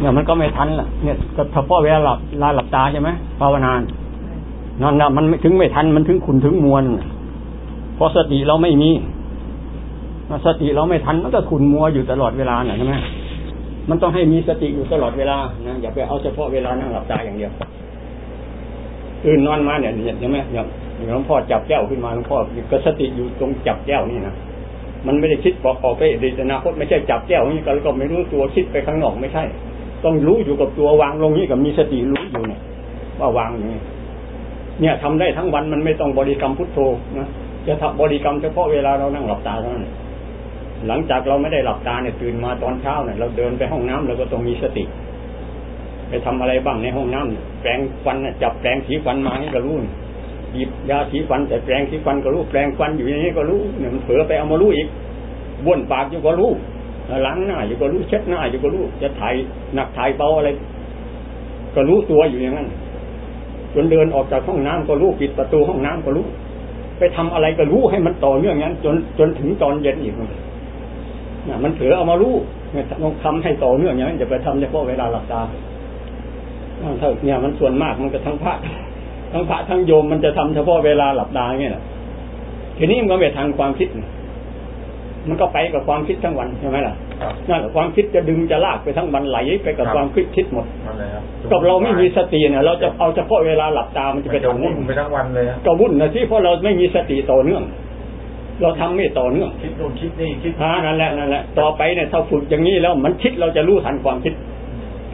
เนี่ยมันก็ไม่ทันล่ะเนี่ยเฉพาะเวลาหลับลาหลับตาใช่ไหมภาวนานั่นนะมันถึงไม่ทันมันถึงขุนถึงมวลเพราะสติเราไม่มีสติเราไม่ทันมันก็ขุนมัวอยู่ตลอดเวลาเนี่ยใช่ไหมมันต้องให้มีสติอยู่ตลอดเวลานะอย่าไปเอาเฉพาะเวลานั่งหลับตาอย่างเดียวตื่นนอนมาเนี่ยเห็นไหมอย่างหลวงพ่อจับแก้วขึ้นมาหลวงพ่อก็สติอยู่ตรงจับแก้วนี่นะมันไม่ได้คิดปอกออกไปดีอนาคตไม่ใช่จับแก้วนี่ก็ก็ไม่รู้ตัวคิดไปข้างนอกไม่ใช่ ต้องรู้อยู่กับตัววางลงนี่กับมีสติรู้อยู่เนี่ย ว่าวางอย่างนี้เนี่ยทำได้ทั้งวันมันไม่ต้องบริกรรมพุทโธนะจะทำบริกรรมเฉพาะเวลาเรานั่งหลับตาเท่านั้นหลังจากเราไม่ได้หลับตาเนี่ยตื่นมาตอนเช้าเนี่ยเราเดินไปห้องน้ำเราก็ต้องมีสติ ไปทำอะไรบ้างในห้องน้ำแปรงฟันจับแปรงสีฟันมาให้ก็รู้หยิบยาสีฟันแต่แปรงสีฟันก็รู้แปรงฟันอยู่อย่างนี้ก็รู้เนี่ยมันเผลอไปเอามารู้อีกบ้วนปากอยู่ก็รู้ ล้างหน้าอยู่ก็รู้เช็ดหน้าอยู่ก็รู้จะถ่ายหนักถ่ายเบาอะไร ก็รู้ตัวอยู่อย่างนั้นจนเดินออกจากห้องน้ำก็รู้ปิดประตูห้องน้ำก็รู้ ไปทำอะไรก็รู้ให้มันต่อเนื่องงั้น จนจนถึงตอนเย็นอีกนี่ยมันเผลอเอามารู้ต้องทำให้ต่อเนื่องอย่างนั้นอย่าไปทำเฉพาะเวลาหลับตาถ้าเนี่ยมันส่วนมากมันก็ทั้งพระทั้งพระทั้งโยมมันจะทำเฉพาะเวลาหลับตาเงี้ยทีนี้มันก็ไปทางความคิด มันก็ไปกับความคิดทั้งวันใช่ไหมล่ะ นั่นแหละความคิดจะดึงจะลากไปทั้งวันไหลไปกับความคิดคิดหมดกับเราไม่มีสติเนี่ย เราจะเอาเฉพาะเวลาหลับตามันจะไปทำวุ่นไปทั้งวันเลยก็วุ่นนะที่เพราะเราไม่มีสติต่อเนื่อง เราทำไม่ต่อเนื่องคิดโน่นคิดนี่คิดอ่านั่นแหละนั่นแหละต่อไปเนี่ยถ้าฝึกอย่างนี้แล้วมันคิดเราจะรู้ทันความคิด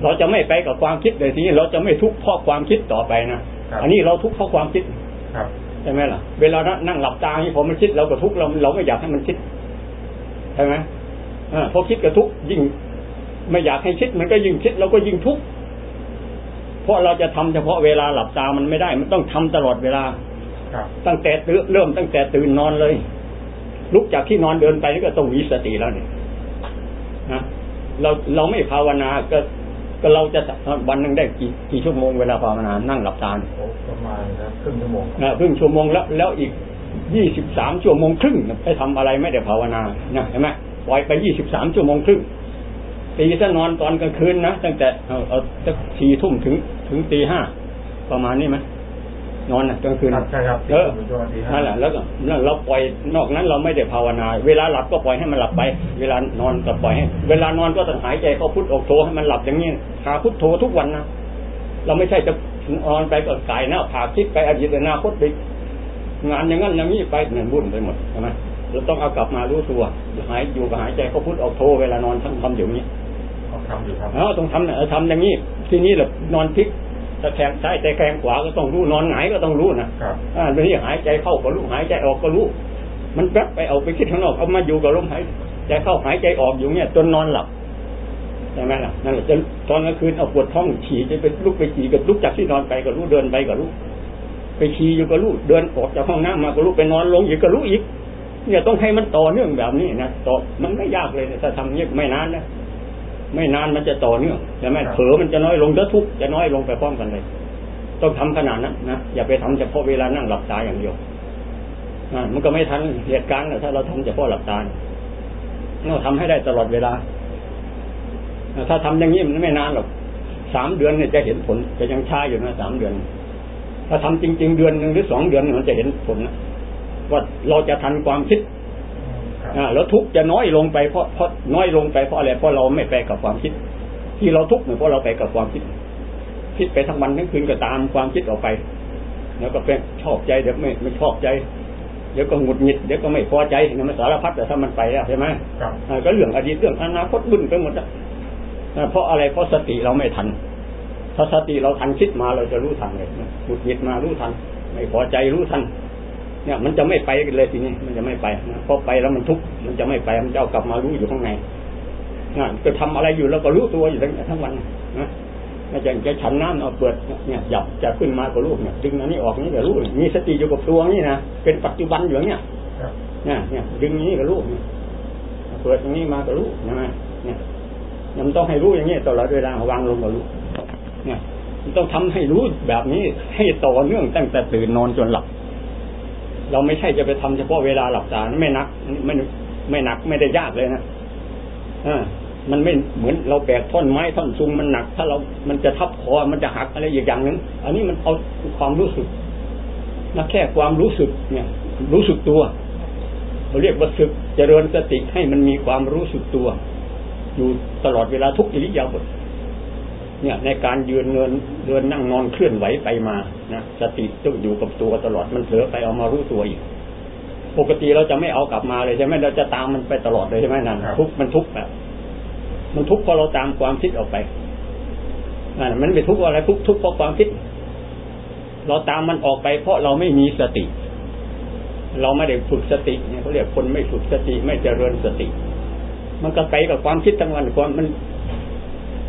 เราจะไม่ไปกับความคิดเลยทีนี้เราจะไม่ทุกข์เพราะความคิดต่อไปนะอันนี้เราทุกข์เพราะความคิดใช่ไหมล่ะ เวลานั่งหลับตาที่ผมมันคิดเราก็ทุกข์เราเราไม่อยากให้มันคิดใช่ไหมอ พอคิดกับทุกยิ่งไม่อยากให้คิดมันก็ยิ่งคิดเราก็ยิ่งทุกข์เพราะเราจะทำเฉพาะเวลาหลับตามันไม่ได้ มันต้องทำตลอดเวลาตั้งแต่ตื่นเริ่มตั้งแต่ตื่นนอนเลย ลุกจากที่นอนเดินไปนี่ก็ต้องมีสติแล้วเนี่ยนะเราเราไม่ภาวนาก็ก็เราจะวันหนึ่งได้กี่กี่ชั่วโมงเวลาภาวนานั่งหลับตาประมาณครึ่งชั่วโมงนะครึ่งชั่วโมงแล้วแล้วอีกยี่สิบสามชั่วโมงครึ่งไปทำอะไรไม่ได้ภาวนานะเห็นไหม ปล่อยไปยี่สิบสามชั่วโมงครึ่งตีซะนอนตอนกลางคืนนะตั้งแต่เอาเอาสักสี่ทุ่มถึงถึงตีห้าประมาณนี้ไหมนอนนะกลางคืนใช่ครับเออนั่นแหละแล้วก็เราปล่อยนอกนั้นเราไม่ได้ภาวนา เวลาหลับก็ปล่อยให้มันหลับไป เวลานอนก็ปล่อยให้ เวลานอนก็ต้องหายใจเขาพุทโอโทให้มันหลับอย่างนี้หาพุทโธทุกวันนะเราไม่ใช่จะนอนไปก็กายหน้าผาคิดไปอดีตอนาคตไปงานอย่างนั้นอย่างนี้ไปเหมือนบุญไปหมดใช่ไหม เราต้องเอากลับมารู้ตัวหายอยู่กับหายใจเขาพุทออกโทเวลานอนทั้งทำอยู่นี้ทำอยู่ครับอ๋อต้องทำเนี่ยทำอย่างนี้ ทีนี้แหละนอนพลิกตะแคงซ้ายตะแคงขวาก็ต้องรู้นอนหงายก็ต้องรู้นะครับอ่าเรื่องนี้หายใจเข้าก็รู้หายใจออกก็รู้ มันแป๊บไปเอาไปคิดข้างนอกเอามาอยู่กับลมหายใจเข้าหายใจออกอยู่เนี่ยจนนอนหลับใช่ไหมล่ะนั่นแหละจะตอนกลางคืนเอาปวดท้องฉี่จะไปลุกไปฉี่กับลุกจากที่นอนไปก็รู้เดินไปก็รู้ไปขี่อยู่ก็รู้เดินออกจากห้องน้ำมาก็รู้ไปนอนลงอีกก็รู้อีก เนี่ยต้องให้มันต่อเนื่องแบบนี้นะต่อมันไม่ยากเลยถ้าทำเนี้ยไม่นานนะไม่นานมันจะต่อเนื่องแต่ไม่เผลอมันจะน้อยลงจะทุกจะน้อยลงไปพร้อมกันเลย ต้องทำขนาดนั้นนะอย่าไปทำเฉพาะเวลานั่งหลับตาอย่างเดียวอ่ามันก็ไม่ทันเหตุการณ์ถ้าเราทำเฉพาะหลับตาเราทำให้ได้ตลอดเวลาถ้าทำอย่างนี้มันไม่นานหรอกสามเดือนเนี่ยจะเห็นผลจะยังช้าอยู่นะสามเดือน ถ้าทำจริง ๆ เดือนหนึ่งหรือสองเดือนมันจะเห็นผลนะ ว่าเราจะทันความคิดอ่าแล้วทุกจะน้อยลงไปเพราะเพราะน้อยลงไปเพราะอะไรเพราะเราไม่ไปกับความคิด ที่เราทุกข์เนี่ยเพราะเราไปกับความคิด คิดไปทั้งวันทั้งคืนก็ตามความคิดออกไป แล้วก็เป็นชอบใจเดี๋ยวไม่ไม่ชอบใจเดี๋ยวก็หงุดหงิดเดี๋ยวก็ไม่พอใจเนี่ยมันสารพัดแต่ถ้ามันไปแล้วใช่ไหมก็เรื่องอดีตเรื่องอนาคตบึ้นไปหมดอะเพราะอะไรเพราะสติเราไม่ทัน ถ้าสติเราทันคิดมาเราจะรู้ทันเลยหงุดหงิดมารู้ทัน ไม่พอใจรู้ทัน เนี่ย มันจะไม่ไปกันเลยทีนี้มันจะไม่ไปนะพอไปแล้วมันทุกข์มันจะไม่ไปมันจะเอากลับมารู้อยู่ข้างในนะก็ทำอะไรอยู่แล้วก็รู้ตัวอยู่ทั้งวันนะอาจารย์จะฉันน้ำเอาเปิดเนี่ยหยับจะขึ้นมาก็รู้เนี่ยดึงอันนี้ออกนี่ก็รู้มีสติอยู่กับตัวนี่นะเป็นปัจจุบันอยู่เนี่ยเนี่ยเนี่ยดึงนี้ก็รู้เปิดตรงนี้มาก็รู้ใช่ไหมเนี่ยมันต้องให้รู้อย่างนี้ตลอดเวลาวางลงก็รู้เนี่ยต้องทำให้รู้แบบนี้ให้ต่อเนื่องตั้งแต่ตื่นนอนจนหลับ เราไม่ใช่จะไปทำเฉพาะเวลาหลับตาไม่นักไม่ไม่หนักไม่ได้ยากเลยนะอมันไม่เหมือนเราแบกท่อนไม้ท่อนซุงมันหนัก ถ้าเรา มันจะทับคอ มันจะหักอะไรอย่างหนึ่งอันนี้มันเอาความรู้สึกนะแค่ความรู้สึกเนี่ย รู้สึกตัวเราเรียกว่าสึกเจริญสติให้มันมีความรู้สึกตัว อยู่ตลอดเวลาทุกอิริยาบถ เนี่ยในการยืนเงินเดินนั่งนอนเคลื่อนไหวไปมานะสติต้องอยู่กับตัวตลอดมันเผลอไปเอามารู้ตัวอีก ปกติเราจะไม่เอากลับมาเลยใช่ไหมเราจะตามมันไปตลอดเลยใช่ไหมนั่นทุกมันทุกแบบมันทุกเพราะเราตามความคิดออกไปอ่ามันไม่ทุกอะไรทุกทุกเพราะความคิด เราตามมันออกไป เพราะเราไม่มีสติ เราไม่ได้ฝึกสติเนี่ยเขาเรียกคนไม่ฝึกสติไม่เจริญสติ มันก็ไปกับความคิดทั้งวันความมัน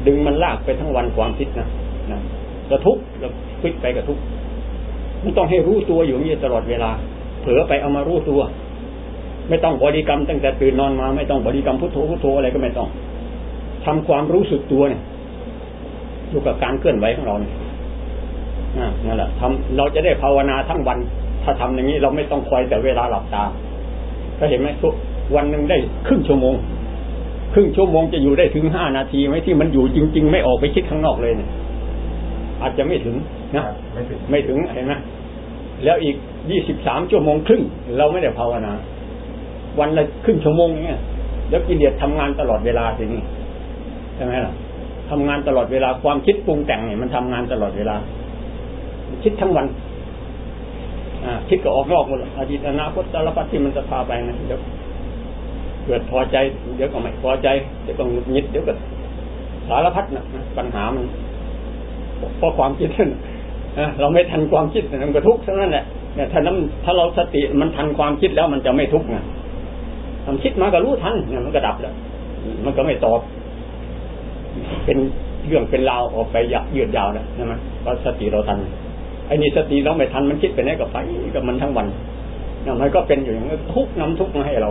ดึงมันลากไปทั้งวันความคิดนะนะกระทุกแล้วคิดไปกระทุกมันต้องให้รู้ตัวอยู่นี่ตลอดเวลา เผลอไปเอามารู้ตัว ไม่ต้องบริกรรมตั้งแต่ตื่นนอนมา ไม่ต้องบริกรรมพุทโธพุทโธอะไรก็ไม่ต้องทำความรู้สึกตัวเนี่ยอยู่กับการเคลื่อนไหวของเราเนี่ยนั่นแหละทำเราจะได้ภาวนาทั้งวัน ถ้าทำอย่างนี้เราไม่ต้องคอยแต่เวลาหลับตา ก็เห็นไหมทุกวันหนึ่งได้ครึ่งชั่วโมง ครึ่งชั่วโมงจะอยู่ได้ถึงห้านาทีไหมที่มันอยู่จริง ๆ ไม่ออกไปคิดข้างนอกเลยเนี่ยอาจจะไม่ถึงนะไม่ถึงไม่ถึงเห็นไหมแล้วอีกยี่สิบสามชั่วโมงครึ่งเราไม่ได้ภาวนา วันละครึ่งชั่วโมงเนี่ยแล้วกิเลสทำงานตลอดเวลาสินี่ใช่ไหมล่ะทำงานตลอดเวลาความคิดปรุงแต่งเนี่ยมันทำงานตลอดเวลา คิดทั้งวันอ่าคิดก็ออกนอกหมดอดีตอนาคตสารพัดที่มันจะพาไปนะเดี๋ยว เกิดพอใจ เดี๋ยวก็ไม่พอใจ เดี๋ยวก็หงุดหงิดเดี๋ยวก็สารพัดนะปัญหามันเพราะความคิดนั่นเราไม่ทันความคิดมันก็ทุกข์เท่านั้นแหละเนี่ยถ้าน้ำถ้าเราสติมันทันความคิดแล้วมันจะไม่ทุกข์นะทำคิดมาก็รู้ทันเนี่ยมันก็ดับแล้วมันก็ไม่ตอบ เป็นเรื่องเป็นราวออกไปยยืดยาวนะใช่ไหมเพราะสติเราทันไอ้นี่สติเราไม่ทันมันคิดไปไหนกับไปกับมันทั้งวันเนี่ยมันก็เป็นอยู่อย่างนี้ทุกน้ำทุกมาให้เรา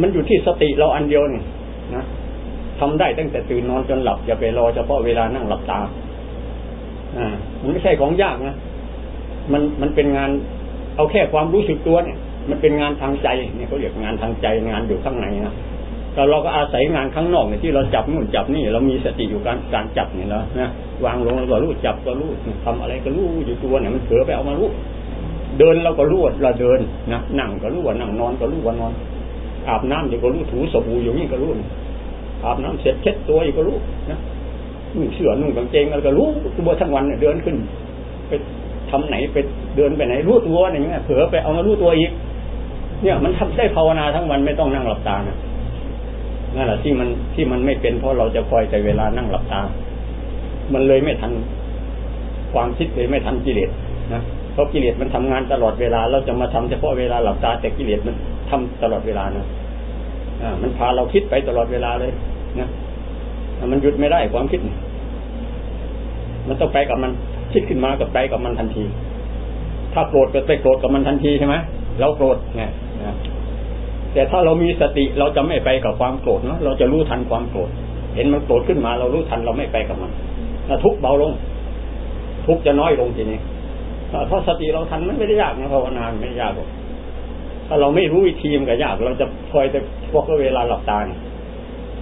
มันอยู่ที่สติเราอันเดียวนี่นะทำได้ตั้งแต่ตื่นนอนจนหลับอย่าไปรอเฉพาะเวลานั่งหลับตา อ่า มันไม่ใช่ของยากนะมันมันเป็นงาน เอาแค่ความรู้สึกตัวเนี่ย มันเป็นงานทางใจเนี่ยเขาเรียกงานทางใจงานอยู่ข้างในนะแต่เราก็อาศัยงานข้างนอกเนี่ยที่เราจับนู่นจับนี่ เรามีสติอยู่การการจับเนี่ยแล้วนะวางลงแล้วก็รู้จับก็รู้ทำอะไรก็รู้อยู่ตัวเนี่ยมันเผลอไปเอามารู้เดินเราก็รู้ว่าเราเดินนะนั่งก็รู้ว่านั่งนอนก็รู้ว่านอน อาบน้ำอยู่ก็รู้ถูสบู่อยู่นี่ก็รู้อาบน้ำเสร็จเช็ดตัวอยู่ก็รู้นะนุ่งเสื้อนุ่งกางเกงอะไรก็รู้ตัวทั้งวันเนี่ยเดินขึ้น ไปทำไหนไปเดินไปไหนรู้ตัวอย่างเงี้ยเผลอไปเอามารู้ตัวอีก เนี่ย มันทำได้ภาวนาทั้งวันไม่ต้องนั่งหลับตานะนั่นแหละที่มันที่มันไม่เป็นเพราะเราจะคอยแต่เวลานั่งหลับตา มันเลยไม่ทันความคิดเลยไม่ทันกิเลสนะ ราะกิเลสมันทำงานตลอดเวลา เราจะมาทำเฉพาะเวลาหลับตาแต่กิเลสมันทำตลอดเวลานะอ่า มันพาเราคิดไปตลอดเวลาเลยนะมันหยุดไม่ได้ความคิด มันต้องไปกับมัน คิดขึ้นมากับไปกับมันทันที ถ้าโกรธก็ไปโกรธกับมันทันทีใช่ไหมเราโกรธไงแต่ถ้าเรามีสติเราจะไม่ไปกับความโกรธเนาะเราจะรู้ทันความโกรธ เห็นมันโกรธขึ้นมา เรารู้ทันเราไม่ไปกับมันทุกเบาลง ทุกจะน้อยลงทีนี้ ถ้าสติเราทันมันไม่ได้ยากนะภาวนาไม่ยากหรอกถ้าเราไม่รู้วิธีมันก็ยาก เราจะคอยแต่พวกเวลาหลับตาเนี่ย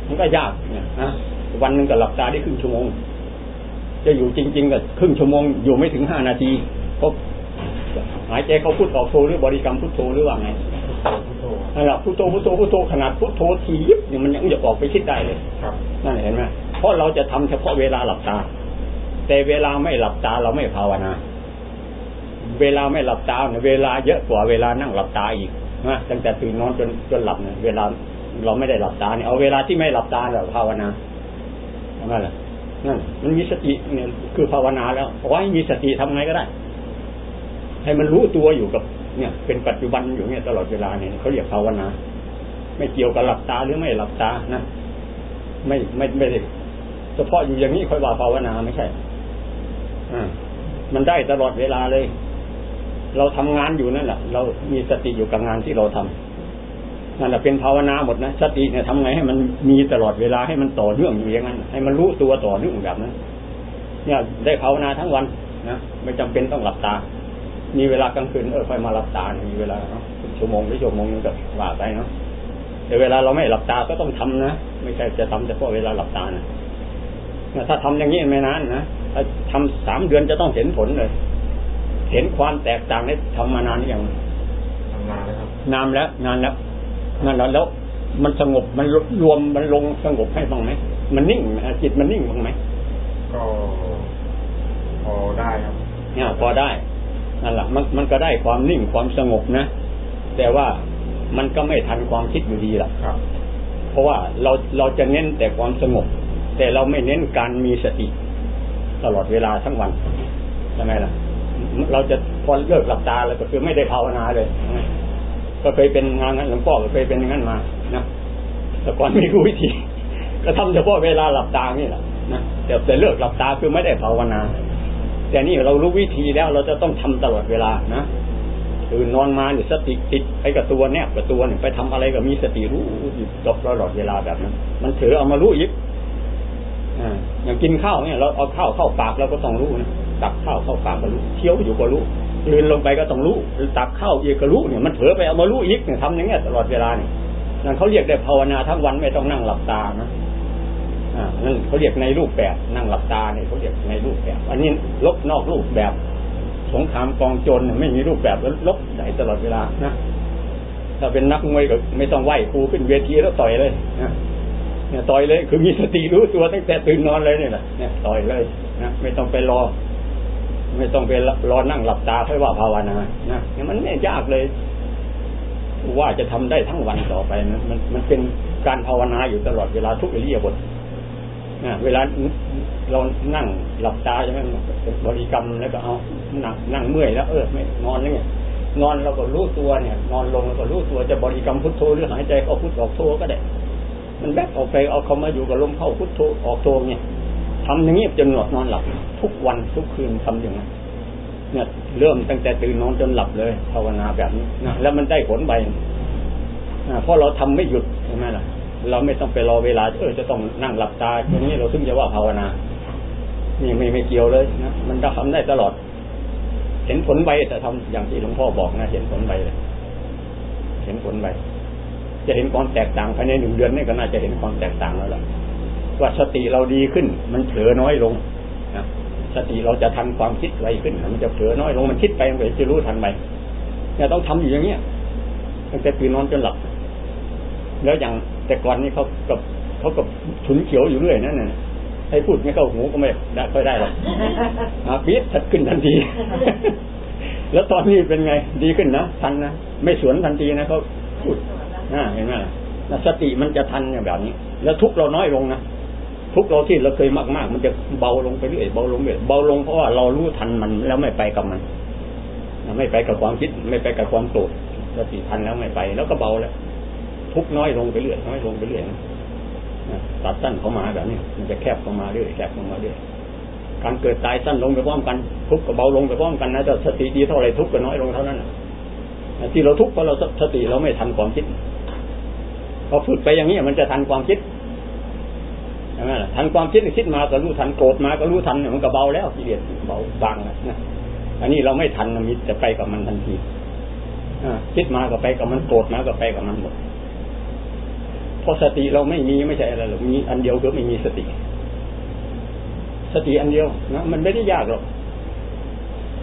มันก็ยากเนี่ยนะวันหนึ่งก็หลับตาได้ครึ่งชั่วโมง จะอยู่จริง ๆก็ครึ่งชั่วโมง อยู่ไม่ถึงห้านาทีเพราะหายใจเขาพูดออกโทหรือบริกรรมพุทโธหรือว่าไงนั่นแหละพุทโธพุทโธพุทโธขนาดพุทโธทียิบเนี่ยมันยังจะออกไปคิดได้เลยครับนั่นเห็นไหมเพราะเราจะทำเฉพาะเวลาหลับตา แต่เวลาไม่หลับตาเราไม่ภาวนา เวลาไม่หลับตาเนี่ยเวลาเยอะกว่าเวลานั่งหลับตาอีกนะตั้งแต่ตื่นนอนจนจนหลับเนี่ยเวลาเราไม่ได้หลับตาเนี่ยเอาเวลาที่ไม่หลับตาเราภาวนานั่นแหละนั่นมันมีสติเนี่ยคือภาวนาแล้วขอให้มีสติทำไงก็ได้ ให้มันรู้ตัวอยู่กับ เนี่ย เป็นปัจจุบันอยู่เนี่ยตลอดเวลาเนี่ยเขาเรียกภาวนา ไม่เกี่ยวกับหลับตาหรือไม่หลับตานะไม่ไม่ไม่ได้เฉพาะอยู่อย่างนี้ค่อยว่าภาวนาไม่ใช่อ่ามันได้ตลอดเวลาเลย เราทำงานอยู่นั่นแหละเรามีสติอยู่กับงานที่เราทำนั่นแหละเป็นภาวนาหมดนะสติเนี่ยทำไงให้มันมีตลอดเวลาให้มันต่อเนื่องอยู่อย่างนั้น ให้มันรู้ตัวต่อเนื่องแบบนั้นเนี่ยได้ภาวนาทั้งวันนะไม่จำเป็นต้องหลับตา มีเวลากลางคืนเออค่อยมารับตา มีเวลาเนาะชั่วโมงหรือชั่วโมงนึงก็ว่าไปเนาะแต่เวลาเราไม่หลับตาก็ต้องทำนะไม่ใช่จะทำเฉพาะเวลาหลับตานะถ้าทำอย่างนี้ไม่นานนะถ้าทำสามเดือนจะต้องเห็นผลเลย เห็นความแตกต่างในทำมานานหรือยังทำนานแล้วครับนานแล้วนานแล้วนานแล้วแล้วมันสงบมันรวมมันลงสงบให้บ้างไหมมันนิ่งจิตมันนิ่งบ้างไหมก็พอได้ครับเนี่ยพอได้นั่นแหละมันมันก็ได้ความนิ่งความสงบนะ แต่ว่ามันก็ไม่ทันความคิดอยู่ดีล่ะครับ เพราะว่าเราเราจะเน้นแต่ความสงบ แต่เราไม่เน้นการมีสติ ตลอดเวลาทั้งวันใช่ไหมล่ะ เราจะพอเลิกหลับตาแล้วก็คือไม่ได้ภาวนาเลยก็เคยเป็นงานนั้นหลวงพ่อก็เคยเป็นอย่างนั้นมานะแต่ก่อนไม่รู้วิธี ก็ทำเฉพาะเวลาหลับตานี่แหละนะแต่แต่เลิกหลับตาคือไม่ได้ภาวนา แต่นี่เรารู้วิธีแล้วเราจะต้องทำตลอดเวลานะตื่นอนมาเนี่ยสติติดไปกับตัวแนบกับตัวเนี่ยไปทำอะไรก็มีสติรู้อยู่ตลอดเวลาแบบนั้น มันถือเอามารู้ยิบอ่าอย่างกินข้าวเนี่ย เราเอาข้าวเข้าปากเราก็ต้องรู้นะ ตักข้าวเข้าปากก็รู้เคี้ยวอยู่ก็รู้ลืนลงไปก็ต้องรู้หรือตักข้าวอีกก็รู้เนี่ยมันเผลอไปเอามารู้อีกเนี่ยทำอย่างเงี้ยตลอดเวลาเนี่ยนั่นเขาเรียกได้ภาวนาทั้งวันไม่ต้องนั่งหลับตานะอ่านั่นเขาเรียกในรูปแบบนั่งหลับตาเนี่ยเขาเรียกในรูปแบบ อันนี้ลบนอกรูปแบบ สงครามกองโจรเนี่ยไม่มีรูปแบบแล้วลบได้ตลอดเวลานะถ้าเป็นนักมวยก็ไม่ต้องไหวครูขึ้นเวทีแล้วต่อยเลยนะเนี่ยต่อยเลย คือมีสติรู้ตัวตั้งแต่ตื่นนอนเลยเนี่ยแหละเนี่ยต่อยเลยนะไม่ต้องไปรอ ไม่ต้องไปรอนั่งหลับตาค่อยว่าภาวนานะเนี่ยมันไม่ยากเลย ว่าจะทำได้ทั้งวันต่อไปนะมันมันเป็นการภาวนาอยู่ตลอดเวลาทุกอิริยาบถนะเวลาเรานั่งหลับตาใช่ไหมบริกรรมแล้วก็เอานั่งนั่งเมื่อยแล้วเออไม่นอนนี่ไงนอนเราก็รู้ตัวเนี่ย นอนลงเราก็รู้ตัวจะบริกรรมพุทโธหรือหายใจเข้าพุทออกโธก็ได้ มันแบกออกไปเอาเขามาอยู่กับลมเข้าพุทโธออกโธเนี่ย ทำอย่างนี้จนหนวดนอนหลับ ทุกวันทุกคืนทำอย่างนั้นเนี่ยเริ่มตั้งแต่ตื่นนอนจนหลับเลยภาวนาแบบนี้นะแล้วมันได้ผลไปนะเพราะเราทำไม่หยุดใช่ไหมล่ะ เราไม่ต้องไปรอเวลาเออจะต้องนั่งหลับตาอย่างนี้เราถึงจะว่าภาวนานี่ไม่ไม่เกี่ยวเลยนะมันจะทำได้ตลอด เห็นผลใบแต่ทำอย่างที่หลวงพ่อบอกนะเห็นผลใบเลยเห็นผลใบจะเห็นความแตกต่างภายในหนึ่งเดือนนี่ก็น่าจะเห็นความแตกต่างแล้วล่ะ ว่าสติเราดีขึ้น มันเผลอน้อยลงนะสติเราจะทันความคิดไวขึ้น มันจะเผลอน้อยลง มันคิดไปมันจะรู้ทันไปเนี่ยต้องทำอยู่อย่างเงี้ยตั้งแต่ตื่นนอนจนหลับ แล้วอย่างแต่ก่อนนี่เขากับเขากับฉุนเขียวอยู่เรื่อยนั่นน่ะให้พูดไม่เข้าหูก็ไม่ได้ค่อยได้หรอกอาปี๊ดทัดขึ้นทันที แล้วตอนนี้เป็นไง ดีขึ้นนะทันนะไม่สวนทันทีนะเขาพูดอ่าเห็นไหมล่ะสติมันจะทันอย่างแบบนี้ แล้วทุกเราน้อยลงนะ ทุกเราที่เราเคยมากมากมันจะเบาลงไปเรื่อยเบาลงเรื่อยเบาลงเพราะว่าเรารู้ทันมันแล้วไม่ไปกับมันไม่ไปกับความคิด ไม่ไปกับความโกรธสติทันแล้วไม่ไป แล้วก็เบาแล้วทุกน้อยลงไปเรื่อยน้อยลงไปเรื่อยนะตัดสั้นเข้ามาแบบนี้มันจะแคบเข้ามาเรื่อยแคบเข้ามาเรื่อยการเกิดตายสั้นลงไปพร้อมกัน ทุกก็เบาลงไปพร้อมกันนะแต่สติดีเท่าไรทุกก็น้อยลงเท่านั้นที่เราทุกเพราะเราสติเราไม่ทันความคิดพอฝึกไปอย่างนี้มันจะทันความคิด ใช่ไหละทันความคิดคิดมาก็รู้ทันโกรธมาก็รู้ทันเนี่ยมันก็เบาแล้วกิเลสเบาบางนะอันนี้เราไม่ทันมิจะไปกับมันทันทีคิดมาก็ไปกับมันโกรธมาก็ไปกับมันหมดเพราะสติเราไม่มีไม่ใช่อะไรหรอกมีอันเดียวคือไม่มีสติ สติอันเดียวนะมันไม่ได้ยากหรอก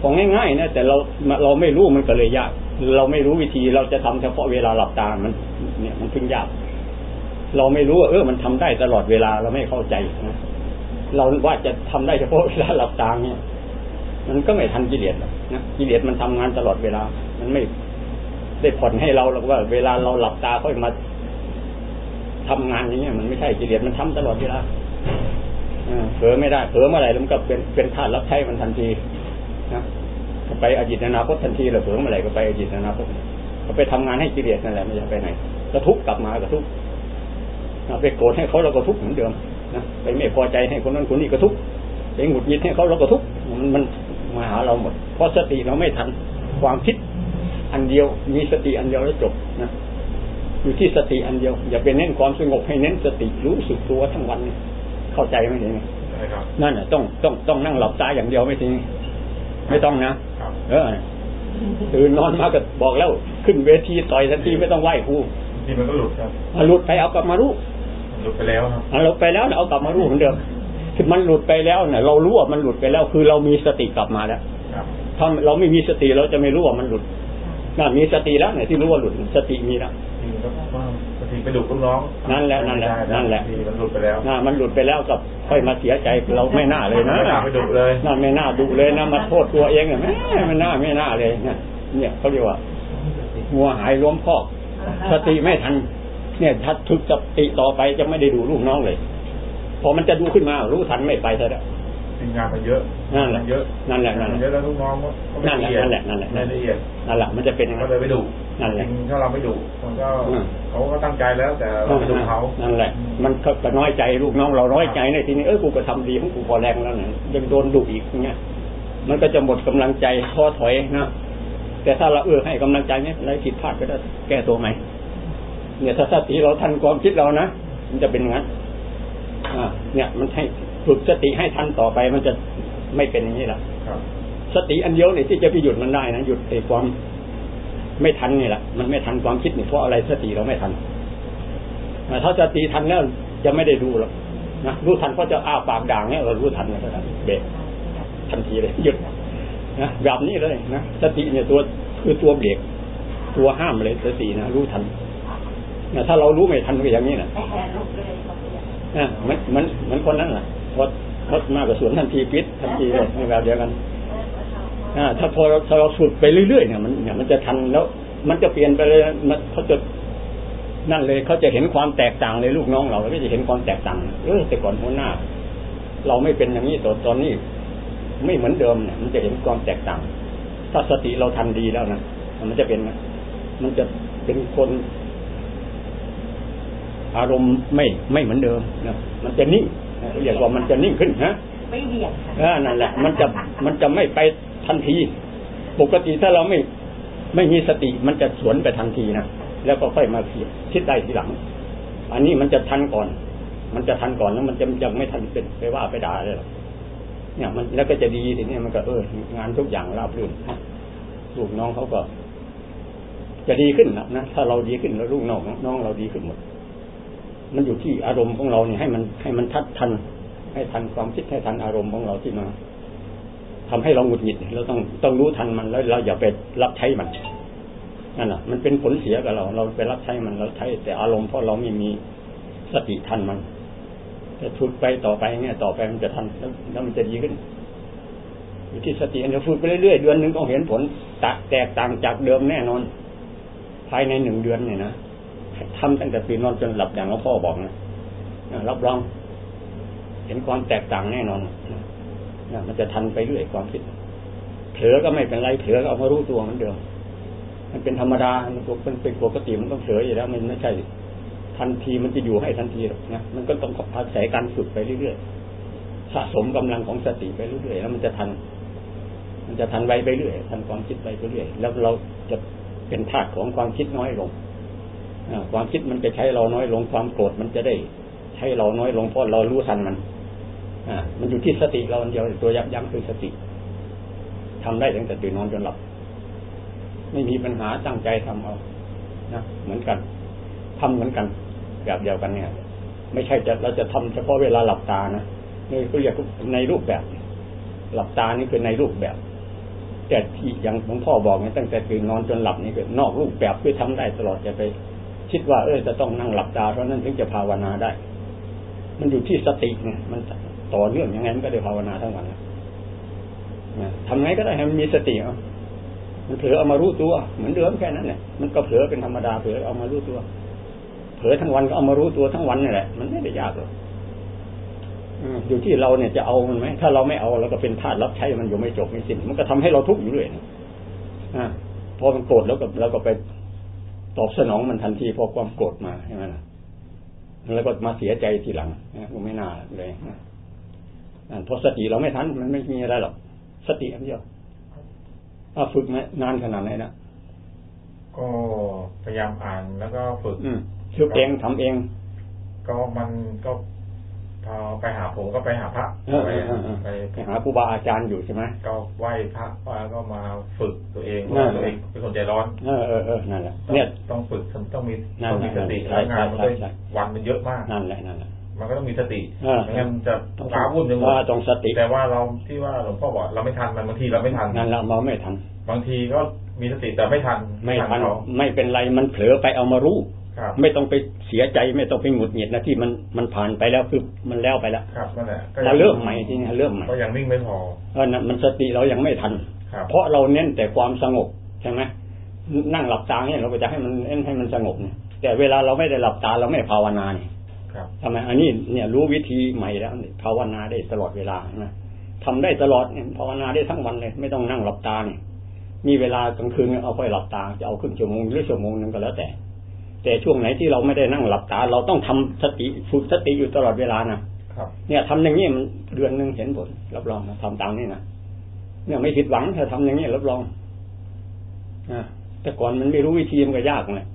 ของง่ายๆนะแต่เราเราไม่รู้มันก็เลยยาก เราไม่รู้วิธีเราจะทำเฉพาะเวลาหลับตามัน เนี่ยมันถึงยาก เราไม่รู้ว่าเออมันทำได้ตลอดเวลาเราไม่เข้าใจนะเราว่าจะทำได้เฉพาะเวลาหลับตาเนี่ย มันก็ไม่ทันกิเลสนะกิเลสมันทำงานตลอดเวลา มันไม่ได้ผ่อนให้เราหรอกว่า เวลาเราหลับตาค่อยมาทำงานอย่างเงี้ยมันไม่ใช่กิเลสมันทำตลอดเวลาเผลอไม่ได้เผลอเมื่อไหร่มันก็เป็นเป็นธาตุรับใช้มันทันทีนะไปอดีตอนาคตทันทีเลยเผลอเมื่อไหร่ก็ไปอดีตอนาคตก็ไปทำงานให้กิเลสนั่นแหละไม่ใช่ไปไหนก็ทุกกลับมาก็ทุก ไปโกรธให้เขาเราก็ทุกข์เหมือนเดิมนะไปไม่พอใจให้คนนั้นคนนี้ก็ทุกข์ไปหงุดหงิดให้เขาเราก็ทุกข์มันมันมาหาเราหมด เพราะสติเราไม่ทันความคิดอันเดียวมีสติอันเดียวแล้วจบนะอยู่ที่สติอันเดียว อย่าไปเน้นความสงบให้เน้นสติรู้สึกตัวทั้งวันเข้าใจไหมเองนั่นแหละต้องต้องต้องนั่งหลับตาอย่างเดียวไม่จริงไม่ต้องนะเออตื่นนอนมาก็บอกแล้ว ขึ้นเวทีต่อยทันทีไม่ต้องไหว้ครูนี่มันก็หลุดครับหลุดไปเอากลับมารู้ หลุดไปแล้วครับหลุดไปแล้วเอากลับมารู้เหมือนเดิมคือมันหลุดไปแล้วเนี่ยเรารู้ว่ามันหลุดไปแล้ว คือเรามีสติกลับมาแล้วครับถ้าเราไม่มีสติเราจะไม่รู้ว่ามันหลุดน่ามีสติแล้วเนี่ยที่รู้ว่าหลุดสติมีแล้วจริงก็ว่าบางทีไปดุลูกน้อง นั่นแหละนั่นแหละนั่นแหละบางทีมันหลุดไปแล้วน่ามันหลุดไปแล้วกับค่อยมาเสียใจเราไม่น่าเลยนะไม่น่าไปดุเลยน่าไม่น่าดุเลยนะมาโทษตัวเองเนี่ยแหม่ไม่น่าไม่น่าเลยเนี่ยเนี่ยเขาเรียกว่างัวหายล้มคอกสติไม่ทัน เนี่ยถ้าถึกสติต่อไปจะไม่ได้ดูลูกน้องเลย พอมันจะดูขึ้นมารู้ทันไม่ไปซะแล้วจริงงานมันเยอะนั่นแหละมัเยอะนั่นแหละนั่นแหละมัเยอะแล้วลูกน้องก็ไม่นั่นแหละละเอียดนั่นแหละนั่นแหละไม่ละเอียดนั่นแหละมันจะเป็นอย่างก็นั้นเลยไปดุนั่นแหละจริงถ้าเราไม่ดุมันก็อืมเขาก็ตั้งใจแล้วแต่เราไปดุเขานั่นแหละ มันก็น้อยใจลูกน้องเราน้อยใจในทีนี้เออกูก็ทำดีของกูพอแรงแล้วนะยังโดนดุอีกอย่างเงี้ยมันก็จะหมดกำลังใจท้อถอยนะแต่ถ้าเราเอื้อให้กำลังใจเนี่ยอะไรผิดพลาดก็ได้แก้ตัวใหม่ เนี่ยถ้าสติเราทันความคิดเรานะมันจะเป็นอย่างนั้นอ่าเนี่ย มันให้ฝึกสติให้ทันต่อไปมันจะไม่เป็นอย่างนี้ละครับสติอันเดียวเนี่ยที่จะไปหยุดมันได้นะหยุดไอ้ความไม่ทันนี่แหละมันไม่ทันความคิดนี่เพราะอะไรสติเราไม่ทันอ่าถ้าสติทันแล้วจะไม่ได้ดูหรอกนะรู้ทันเพราะจะอ้าปากด่างเนี่ยเรารู้ทันแล้วเบรกทันทีเลยหยุดนะแบบนี้เลยนะสติเนี่ยตัวคือตัวเบรกตัวห้ามเลยสตินะรู้ทันนะ ถ้าเรารู้ไม่ทันก็อย่างนี้นะนะเหมันเหมันเหมันคนนั้นแหละพอพอมากระสวนทันทีปิดทันทีเลยในแบบเดียวกันอ่าถ้าพอเราถ้าเราฝึกไปเรื่อยๆเนี่ยมันเนี่ยมันจะทันแล้ว มันจะเปลี่ยนไปเลยมันเขาจะนั่นเลยเขาจะเห็นความแตกต่างเลยลูกน้องเราเราก็จะเห็นความแตกต่างเออแต่ก่อนหัวหน้า เราไม่เป็นอย่างนี้ตอนตอนนี้ ไม่เหมือนเดิมเนี่ย มันจะเห็นความแตกต่าง ถ้าสติเราทันดีแล้วนะมันจะเป็นนะมันจะเป็นคน อารมณ์ไม่ไม่เหมือนเดิมนะมันจะนิ่งเรียกว่ามันจะนิ่งขึ้นฮะไม่เบี่ยงค่ะเออนั่นแหละ มันจะมันจะไม่ไปทันที ปกติถ้าเราไม่ไม่มีสติมันจะสวนไปทันทีนะแล้วก็ค่อยมาคิดคิดได้ทีหลัง อันนี้มันจะทันก่อน มันจะทันก่อนแล้วมันจะยังไม่ทันเป็นไปว่าไปด่าเลยหรอกเนี่ยมันแล้วก็จะดีทีนี้มันก็เอองานทุกอย่างราบรื่นลูกน้องเขาก็ จะดีขึ้นนะนะถ้าเราดีขึ้นแล้วลูกน้องน้องเราดีขึ้นหมด มันอยู่ที่อารมณ์ของเราเนี่ยให้มันให้มันทัดทัน ให้ทันความคิดให้ทันอารมณ์ของเราที่มาทำให้เราหงุดหงิดเราต้องต้องรู้ทันมันแล้วเราอย่าไปรับใช้มันนั่นแหละมันเป็นผลเสียกับเรา เราไปรับใช้มันเราใช้แต่อารมณ์เพราะเราไม่มีสติทันมันแต่ฝึกไปต่อไปเงี้ยต่อไปมันจะทันแล้วแล้วมันจะดีขึ้นอยู่ที่สติเราฝึกไปเรื่อยๆเดือนหนึ่งต้องเห็นผลแตกต่างจากเดิมแน่นอน ภายในหนึ่งเดือนเนี่ยนะ ทำตั้งแต่ตื่นนอนจนหลับอย่างหลวงพ่อบอกนะรับรอง เห็นความแตกต่างแน่นอนนะมันจะทันไปเรื่อยความคิดเผลอก็ไม่เป็นไรเผลอก็เอามารู้ตัวเหมือนเดิมมันเป็นธรรมดามันเป็นปกติมันต้องเผลออยู่แล้วมันไม่ใช่ทันทีมันจะอยู่ให้ทันทีหรอกนะมันก็ต้องอาศัยการฝึกไปเรื่อยๆสะสมกำลังของสติไปเรื่อยๆแล้วมันจะทัน มันจะทันไวไปเรื่อยทันความคิดไปเรื่อยแล้วเราจะเป็นธาตุของความคิดน้อยลง ความคิดมันจะใช้เราน้อยลงความโกรธมันจะได้ใช้เราน้อยลงเพราะเรารู้ทันมันอ่ามันอยู่ที่สติเราเดียวตัวยับยั้งคือสติทำได้ตั้งแต่ตื่นนอนจนหลับ ไม่มีปัญหาตั้งใจทำเอานะเหมือนกันทำเหมือนกันแบบเดียวกันเนี่ย ไม่ใช่จะเราจะทำเฉพาะเวลาหลับตานะนี่เขาเรียกในรูปแบบ หลับตานี่คือในรูปแบบ แต่ที่อย่างหลวงพ่อบอกเนี่ยตั้งแต่ตื่นนอนจนหลับนี่คือนอกรูปแบบคือทำได้ตลอดจะไป คิดว่าเออจะต้องนั่งหลับตาเพราะนั้นถึงจะภาวนาได้ มันอยู่ที่สติเนี่ยมันต่อเนื่องยังไงมันก็ได้ภาวนาทั้งวันนะทำไงก็ได้ให้มันมีสติเอามันเผลอเอามารู้ตัว เหมือนเดิมแค่นั้นเนี่ยมันก็เผลอเป็นธรรมดาเผลอเอามารู้ตัว เผลอทั้งวันก็เอามารู้ตัวทั้งวันนี่แหละมันไม่ได้ยากหรอกอยู่ที่เราเนี่ยจะเอามันไหมถ้าเราไม่เอาเราก็เป็นทาสรับใช้มันอยู่ไม่จบไม่สิ้นมันก็ทำให้เราทุกข์อยู่เรื่อยอ่าพอมันโกรธแล้วก็เราก็ไป ตอบสนองมันทันทีพอความโกรธมาใช่ไหมล่ะแล้วก็มาเสียใจทีหลังนะก็ไม่น่าเลยนะเพราะสติเราไม่ทันมันไม่มีอะไรหรอกสติอันเดียวถ้าฝึกนานขนาดไหนนะก็พยายามอ่านแล้วก็ฝึกอืมฝึกเองทำเอง ก็มันก็ พอไปหาผมก็ไปหาพระเออไปเออเออไปไปหาครูบาอาจารย์อยู่ใช่ไหมก็ไหว้พระว่าก็มาฝึกตัวเองเพเอราะอว่าตัวเองเป็นคนใจร้อนเออเออเออนั่นแหละต้องเนี่ยต้องฝึกต้องมีนั่นต้องมีสติใช่แล้วงานมันใช่ก็ใช่วันมันเยอะมากนั่นแหละนั่นแหละมันก็ต้องมีสติเออไม่งั้นมันจะว้าวุ่นไปหมดว่าต้องสติ แต่ว่าเราที่ว่าหลวงพ่อบอกเราไม่ทันมันบางทีเราไม่ทันนั่นแหละเราไม่ทัน บางทีก็มีสติแต่ไม่ทัน ไม่ทันเขาไม่เป็นไรมันเผลอไปเอามารู้ครับ ไม่ต้องไปเสียใจไม่ต้องไปหงุดหงิดนะที่มันมันผ่านไปแล้วคือมันแล้วไปแล้วครับนั่นแหละก็เราเริ่มใหม่ทีนี้เริ่มใหม่ก็ยังนิ่งไม่พอเพราะนั้นมันสติเรายังไม่ทันครับเพราะเราเน้นแต่ความสงบใช่ไหมนั่งหลับตาเนี่ยเราก็จะให้มันเน้นให้มันสงบเนี่ยแต่เวลาเราไม่ได้หลับตาเราไม่ภาวนาเนี่ยครับทำไมอันนี้เนี่ยรู้วิธีใหม่แล้วนี่ภาวนาได้ตลอดเวลานะทำได้ตลอดเนี่ยภาวนาได้ทั้งวันเลย ไม่ต้องนั่งหลับตาเนี่ยมีเวลากลางคืนเนี่ยเอาค่อยหลับตาจะเอาครึ่งชั่วโมงหรือชั่วโมงนึงก็แล้วแต่ แต่ช่วงไหนที่เราไม่ได้นั่งหลับตา เราต้องทำสติฝึกสติอยู่ตลอดเวลานะครับ เนี่ยทำอย่างนี้มันเดือนหนึ่งเห็นผลรับรองนะทำตามนี่นะเนี่ยไม่ผิดหวังถ้าทำอย่างนี้รับรองอ่าแต่ก่อนมันไม่รู้วิธีมันก็ยากเลย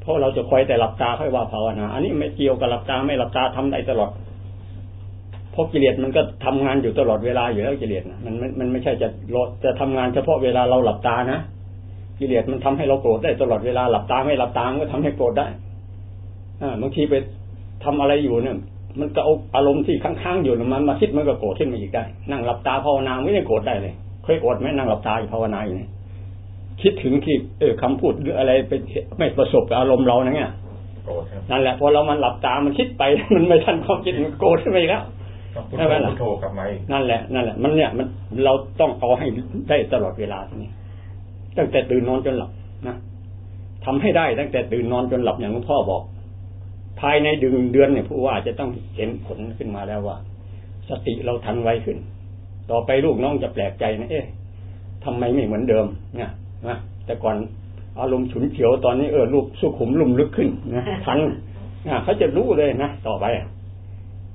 เพราะเราจะคอยแต่หลับตาค่อยว่าภาวนาอันนี้ไม่เกี่ยวกับหลับตาไม่หลับตาทำได้ตลอดเพราะกิเลสมันก็ทำงานอยู่ตลอดเวลาอยู่แล้วกิเลสนะมันมันมันไม่ใช่จะรอจะทำงานเฉพาะเวลาเราหลับตานะ กิเลสมันทำให้เราโกรธได้ตลอดเวลาหลับตาไม่หลับตามันก็ทำให้โกรธได้อ่าบางทีไปทำอะไรอยู่เนี่ย มันก็เอาอารมณ์ที่ค้างๆอยู่เนี่ยมันมาคิดมันก็โกรธขึ้นมาอีกได้ นั่งหลับตาภาวนาไม่ได้โกรธได้เลยเคยโกรธไหมนั่งหลับตาอยู่ภาวนาอยู่เนี่ยคิดถึงที่เออคำพูดหรืออะไรไปไม่ประสบกับอารมณ์เรานะเนี่ยโกรธครับนั่นแหละพอเรามันหลับตามันคิดไปมันไม่ทันความคิดมันโกรธขึ้นไปอีกแล้วต้องพุทใช่โธไหมล่ะพุทโธกลับมาอีกนั่นแหละนั่นแหละ มันเนี่ยมันเราต้องเอาให้ได้ตลอดเวลาทีนี้ ตั้งแต่ตื่นนอนจนหลับนะทำให้ได้ตั้งแต่ตื่นนอนจนหลับอย่างหลวงพ่อบอก ภายในดึงเดือนเนี่ยผู้ว่าจะต้องเห็นผลขึ้นมาแล้วว่า สติเราทันไวขึ้น ต่อไปลูกน้องจะแปลกใจนะเอ๊ะทำไมไม่เหมือนเดิมเนี่ยนะแต่ก่อนอารมณ์ฉุนเฉียวตอนนี้เออลูกสุขุมลุ่มลึกขึ้นนะทันนะเขาจะรู้เลยนะต่อไป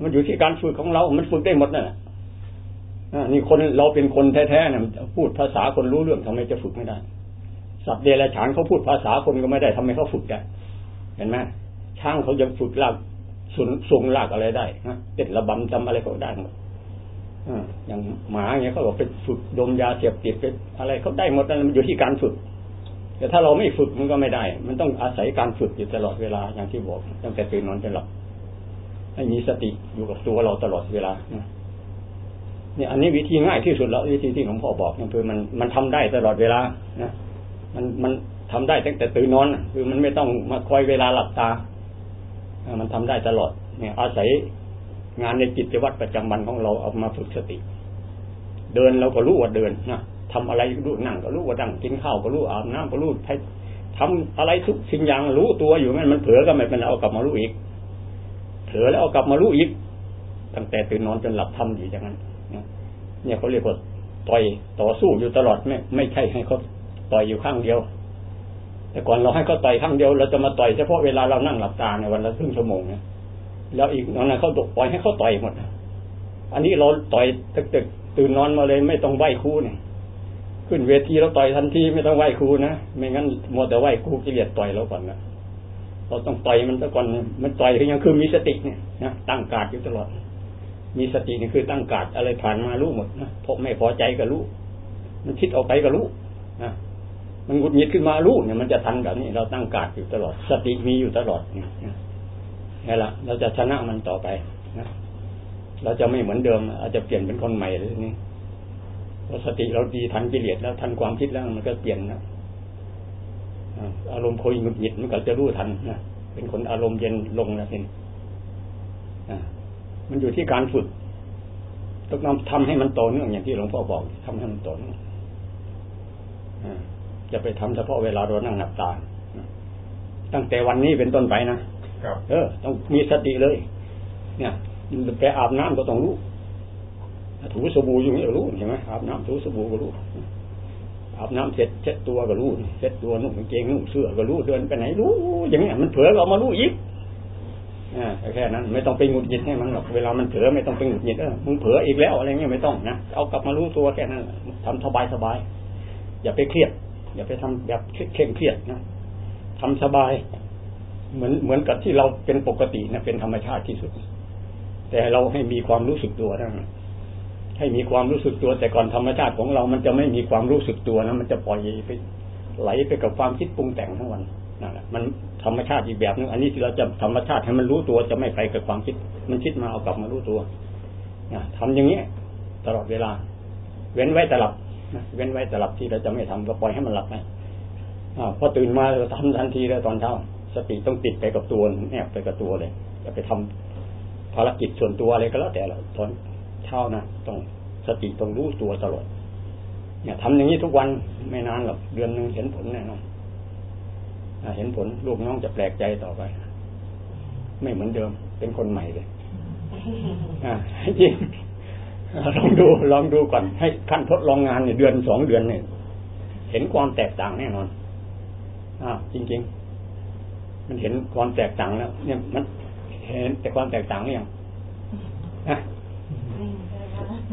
มันอยู่ที่การฝึกของเรา มันฝึกได้หมดนั่นแหละ นี่คนเราเป็นคนแท้ๆเนี่ยพูดภาษาคนรู้เรื่องทำไมจะฝึกไม่ได้ สัตว์เดรัจฉานเขาพูดภาษาคนก็ไม่ได้ทำไมเขาฝึกได้เห็นไหมช้างเขาจะฝึกลากสุนทรงลากอะไรได้นะเต้นระบำจำอะไรเขาได้หมดอย่างหมาอย่างเงี้ยเขาบอกไปฝึกดมยาเสพติดไปอะไรเขาได้หมดนั่นมันอยู่ที่การฝึก แต่ถ้าเราไม่ฝึกมันก็ไม่ได้ มันต้องอาศัยการฝึกอยู่ตลอดเวลาอย่างที่บอกตั้งแต่ตื่นนอนจนหลับให้มีสติอยู่กับตัวเราตลอดเวลานะ นี่ยอันนี้วิธีง่ายที่สุดแล้ววิธีที่หลวงพ่อบอกนั่นคือมันมันทำได้ตลอดเวลานะมันมันทำได้ตั้งแต่ตื่นนอนคือมันไม่ต้องมาคอยเวลาหลับตา มันทำได้ตลอด เนี่ย อาศัยงานในกิจวัตรประจำวันของเราเอามาฝึกสติ เดินเราก็รู้ว่าเดินนะทำอะไรรู้นั่งก็รู้ว่านั่งกินข้าวก็รู้อาบน้ำก็รู้ให้ทำอะไรทุกสิ่งอย่างรู้ตัวอยู่มันมันเผลอก็ไม่เป็นเอากลับมารู้อีกเผลอแล้วเอากลับมารู้อีกตั้งแต่ตื่นนอนจนหลับทำอยู่อย่างนั้น เนี่ยเขาเรียกว่าต่อยต่อสู้อยู่ตลอดไม่ไม่ใช่ให้เขาต่อยอยู่ข้างเดียว แต่ก่อนเราให้เขาต่อยข้างเดียวเราจะมาต่อยเฉพาะเวลาเรานั่งหลับตาในวันละครึ่งชั่วโมงเนี่ยแล้วอีกนั้นเขาตกปล่อยให้เขาต่อยหมดอันนี้เราต่อยตึกๆตื่นนอนมาเลยไม่ต้องไหว้ครูเนี่ยขึ้นเวทีเราต่อยทันทีไม่ต้องไหว้ครูนะไม่งั้นมัวแต่ไหว้ครูกิเลสต่อยเราก่อนนะเราต้องต่อยมันซะก่อนมันต่อยคือยังคือมีสติเนี่ยนะตั้งกาดอยู่ตลอด มีสตินี่คือตั้งการดอะไรผ่านมารู้หมดนะพอไม่พอใจก็รู้ มันคิดออกไปก็รู้นะมันหงุดหงิดขึ้นมารู้เนี่ยมันจะทันแบบนี้ เราตั้งการดอยู่ตลอด สติมีอยู่ตลอดเนี่ยนะนี่แหละเราจะชนะมันต่อไปนะเราจะไม่เหมือนเดิม อาจจะเปลี่ยนเป็นคนใหม่เลยนี่พอสติเราดีทันกิเลสแล้วทันความคิดแล้วมันก็เปลี่ยนนะอารมณ์โคยหงุดหงิดมันก็จะรู้ทันนะเป็นคนอารมณ์เย็นลงแล้วเองอ่า มันอยู่ที่การฝึกต้องทำให้มันต่อเนื่องอย่างที่หลวงพ่อบอกทำให้มันต่อเนื่องอ่าจะไปทำเฉพาะเวลาเรานั่งหลับตาตั้งแต่วันนี้เป็นต้นไปนะครับ เออ ต้องมีสติเลย เนี่ยไปอาบน้ำก็ต้องรู้ถูสบู่อย่างนี้ก็รู้ใช่ไหมอาบน้ำถูสบู่ก็รู้อาบน้ำเสร็จเช็ดตัวก็รู้เช็ดตัวนุ่งกางเกงนุ่งเสื้อก็รู้เดินไปไหนรู้ อย่างนี้มันเผลอเรามารู้อีกอ่า แค่นั้น ไม่ต้องไปหงุดหงิดให้มันหรอกเวลามันเผลอไม่ต้องไปหงุดหงิดเออมึงเผลออีกแล้วอะไรเงี้ยไม่ต้องนะเอากลับมารู้ตัวแค่นั้นทำสบายสบายอย่าไปเครียด อย่าไปทำแบบเคร่งเครียดนะทำสบาย เหมือนเหมือนกับที่เราเป็นปกตินะเป็นธรรมชาติที่สุด แต่เราให้มีความรู้สึกตัวทั้งให้มีความรู้สึกตัว แต่ก่อนธรรมชาติของเรามันจะไม่มีความรู้สึกตัวนะมันจะปล่อยไปไหลไปกับความคิดปรุงแต่งทั้งวัน นั่นแหละมันธรรมชาติอีกแบบนึงอันนี้ที่เราจะธรรมชาติให้มันรู้ตัวจะไม่ไปกับความคิด มันคิดมาเอากลับมารู้ตัวนะทำอย่างนี้ตลอดเวลา เว้นไว้แต่หลับเว้นไว้แต่หลับที่เราจะไม่ทำก็ปล่อยให้มันหลับไปพอตื่นมาเราทำทันทีเลยตอนเช้าสติต้องติดไปกับตัวแนบไปกับตัวเลยจะไปทำภารกิจส่วนตัวอะไรก็แล้วแต่ละตอนเช้านะต้องสติต้องรู้ตัวตลอดเนี่ยทำอย่างนี้ทุกวันไม่นานหรอกเดือนหนึ่งเห็นผลแน่นอน เห็นผลลูกน้องจะแปลกใจต่อไป ไม่เหมือนเดิม เป็นคนใหม่เลยอ่าจริงลองดูลองดูก่อน ให้ขั้นทดลองงานเนี่ยเดือนสองเดือนเนี่ย เห็นความแตกต่างแน่นอนอ่าจริง ๆ มันเห็นความแตกต่างแล้ว เนี่ยมันเห็นแต่ความแตกต่างหรือยัง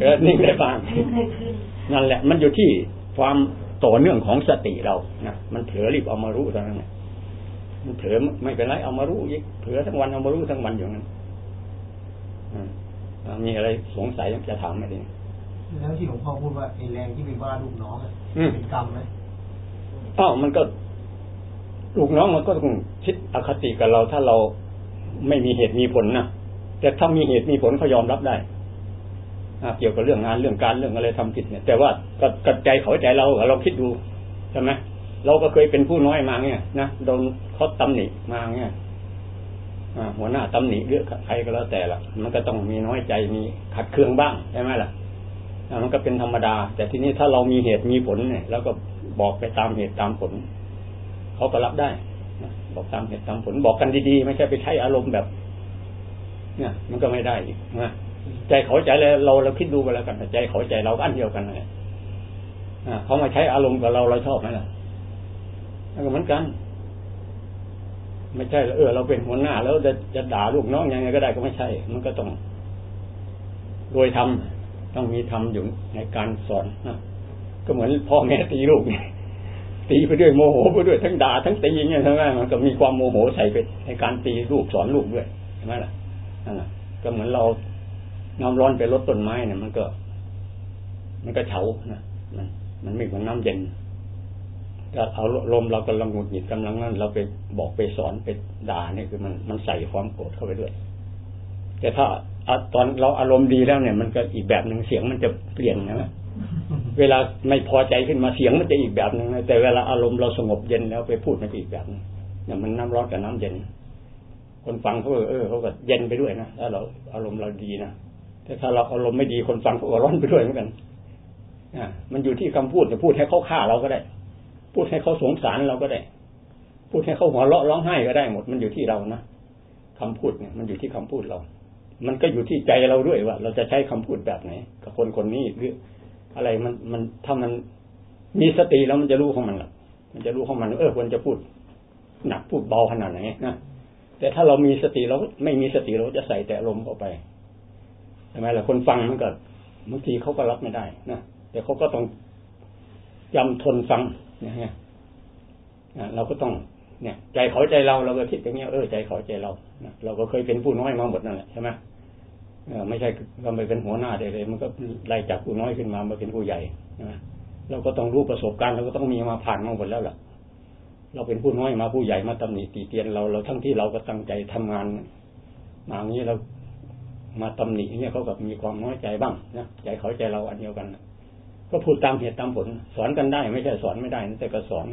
เออนิ่งได้บ้างนั่นแหละ มันอยู่ที่ความต่อเนื่องของสติเรานะมันเผลอรีบเอามารู้เท่านั้นมัน เผลอไม่เป็นไรเอามารู้อีกเผลอทั้งวันเอามารู้ทั้งวันอยู่นั้นมีอะไรสงสัยจะถามไหมดิแล้วที่หลวงพ่อพูดว่าไอ้แรงที่ไปว่าลูกน้องอะเป็นกรรมไหมอ้าวมันก็ลูกน้องมันก็ต้องคิดอคติกับเราถ้าเราไม่มีเหตุมีผลนะแต่ถ้ามีเหตุมีผลเขายอมรับได้เกี่ยวกับเรื่องงานเรื่องการเรื่องอะไรทำผิดเนี่ย แต่ว่ากัดใจเขาใจเราเราคิดดูใช่ไหม เราก็เคยเป็นผู้น้อยมาเนี่ยนะโดนเขาตำหนิมาเนี่ยหัวหน้าตำหนิเยอะใครก็แล้วแต่ละมันก็ต้องมีน้อยใจมีขัดเคืองบ้างใช่ไหมล่ะมันก็เป็นธรรมดา แต่ทีนี้ถ้าเรามีเหตุมีผลเนี่ยแล้วก็บอกไปตามเหตุตามผลเขาก็รับได้บอกตามเหตุตามผลบอกกันดีๆไม่ใช่ไปใช้อารมณ์แบบ เนี่ย มันก็ไม่ได้อีกนะใจเขาใจเลยเราเราคิดดูไปแล้วกันใจเขาใจเราอันเดียวกันเลยเขามาใช้อารมณ์กับเราเราชอบไหมล่ะ ก็เหมือนกัน ไม่ใช่เออเราเป็นหัวหน้า แล้วจะจะด่าลูกน้องยังไงก็ได้ก็ไม่ใช่ มันก็ต้อง โดยทำต้องมีทำอยู่ในการสอนนะก็เหมือนพ่อแม่ตีลูกเนี่ยตีไปด้วยโมโหไปด้วยทั้งด่าทั้งตีอย่างเงี้ยใช่ไหมมันก็มีความโมโหใส่ไปในการตีลูกสอนลูกด้วยใช่ไหมล่ะนั่นแหละก็เหมือนเราน้ำร้อนไปลดต้นไม้เนี่ยมันก็ มันก็เฉานะมันมันไม่เหมือนน้าเย็น เอาลมเรากำลังหงุดหงิดกำลังนั้นเราไปบอกไปสอนไปด่าเนี่ยคือมันมันใส่ความโกรธเข้าไปด้วย แต่ถ้าตอนเราอารมณ์ดีแล้วเนี่ย มันก็อีกแบบหนึ่งเสียงมันจะเปลี่ยนนะเวลาไม่พอใจขึ้นมาเสียงมันจะอีกแบบหนึ่งแต่เวลาอารมณ์เราสงบเย็นแล้วไปพูดมันอีกแบบนึงเนี่ยมันน้ำร้อนกับน้ำเย็น คนฟังเขาเออเขาก็เย็นไปด้วยนะถ้าเราอารมณ์เราดีนะแต่ถ้าเราอารมณ์ไม่ดีคนฟังก็ร้อนไปด้วยเหมือนกันอ่ามันอยู่ที่คำพูดจะพูดให้เขาฆ่าเราก็ได้ พูดให้เขาสงสารเราก็ได้ พูดให้เขาหัวเราะร้องไห้ก็ได้หมด มันอยู่ที่เรานะคำพูดเนี่ย มันอยู่ที่คำพูดเรา มันก็อยู่ที่ใจเราด้วยว่า เราจะใช้คำพูดแบบไหน กับคนคนนี้หรืออะไรมันมันถ้ามันมีสติแล้วมันจะรู้ของมันละมันจะรู้ของมันเออควรจะพูดหนักพูดเบาขนาดไหนนะแต่ถ้าเรามีสติเราไม่มีสติเราจะใส่แต่ลมเข้าไปช่ไหมล่ะคนฟังมันก็บางทีเขาก็รับไม่ได้นะแต่เขาก็ต้องยำทนฟัง นะฮะเราก็ต้องเนี่ย ใจเขาใจเราเราก็คิดอย่างเงี้ยเออใจเขาใจเราเราก็เคยเป็นผู้น้อยมาหมดนั่นแหละใช่ไหมไม่ใช่เราไปเป็นหัวหน้าได้เลย มันก็ไล่จากผู้น้อยขึ้นมามาเป็นผู้ใหญ่นะเราก็ต้องรู้ประสบการณ์เราก็ต้องมีมาผ่านมาหมดแล้วล่ะ เราเป็นผู้น้อยมาผู้ใหญ่มาตำหนิตีเตียนเราเราทั้งที่เราก็ตั้งใจทำงานมาอย่างนี้เรามาตำหนิเนี่ยเขาแบบมีความน้อยใจบ้างนะใจเขาใจเราอันเดียวกัน ก็พูดตามเหตุตามผล สอนกันได้ ไม่ใช่สอนไม่ได้นะแต่ก็สอน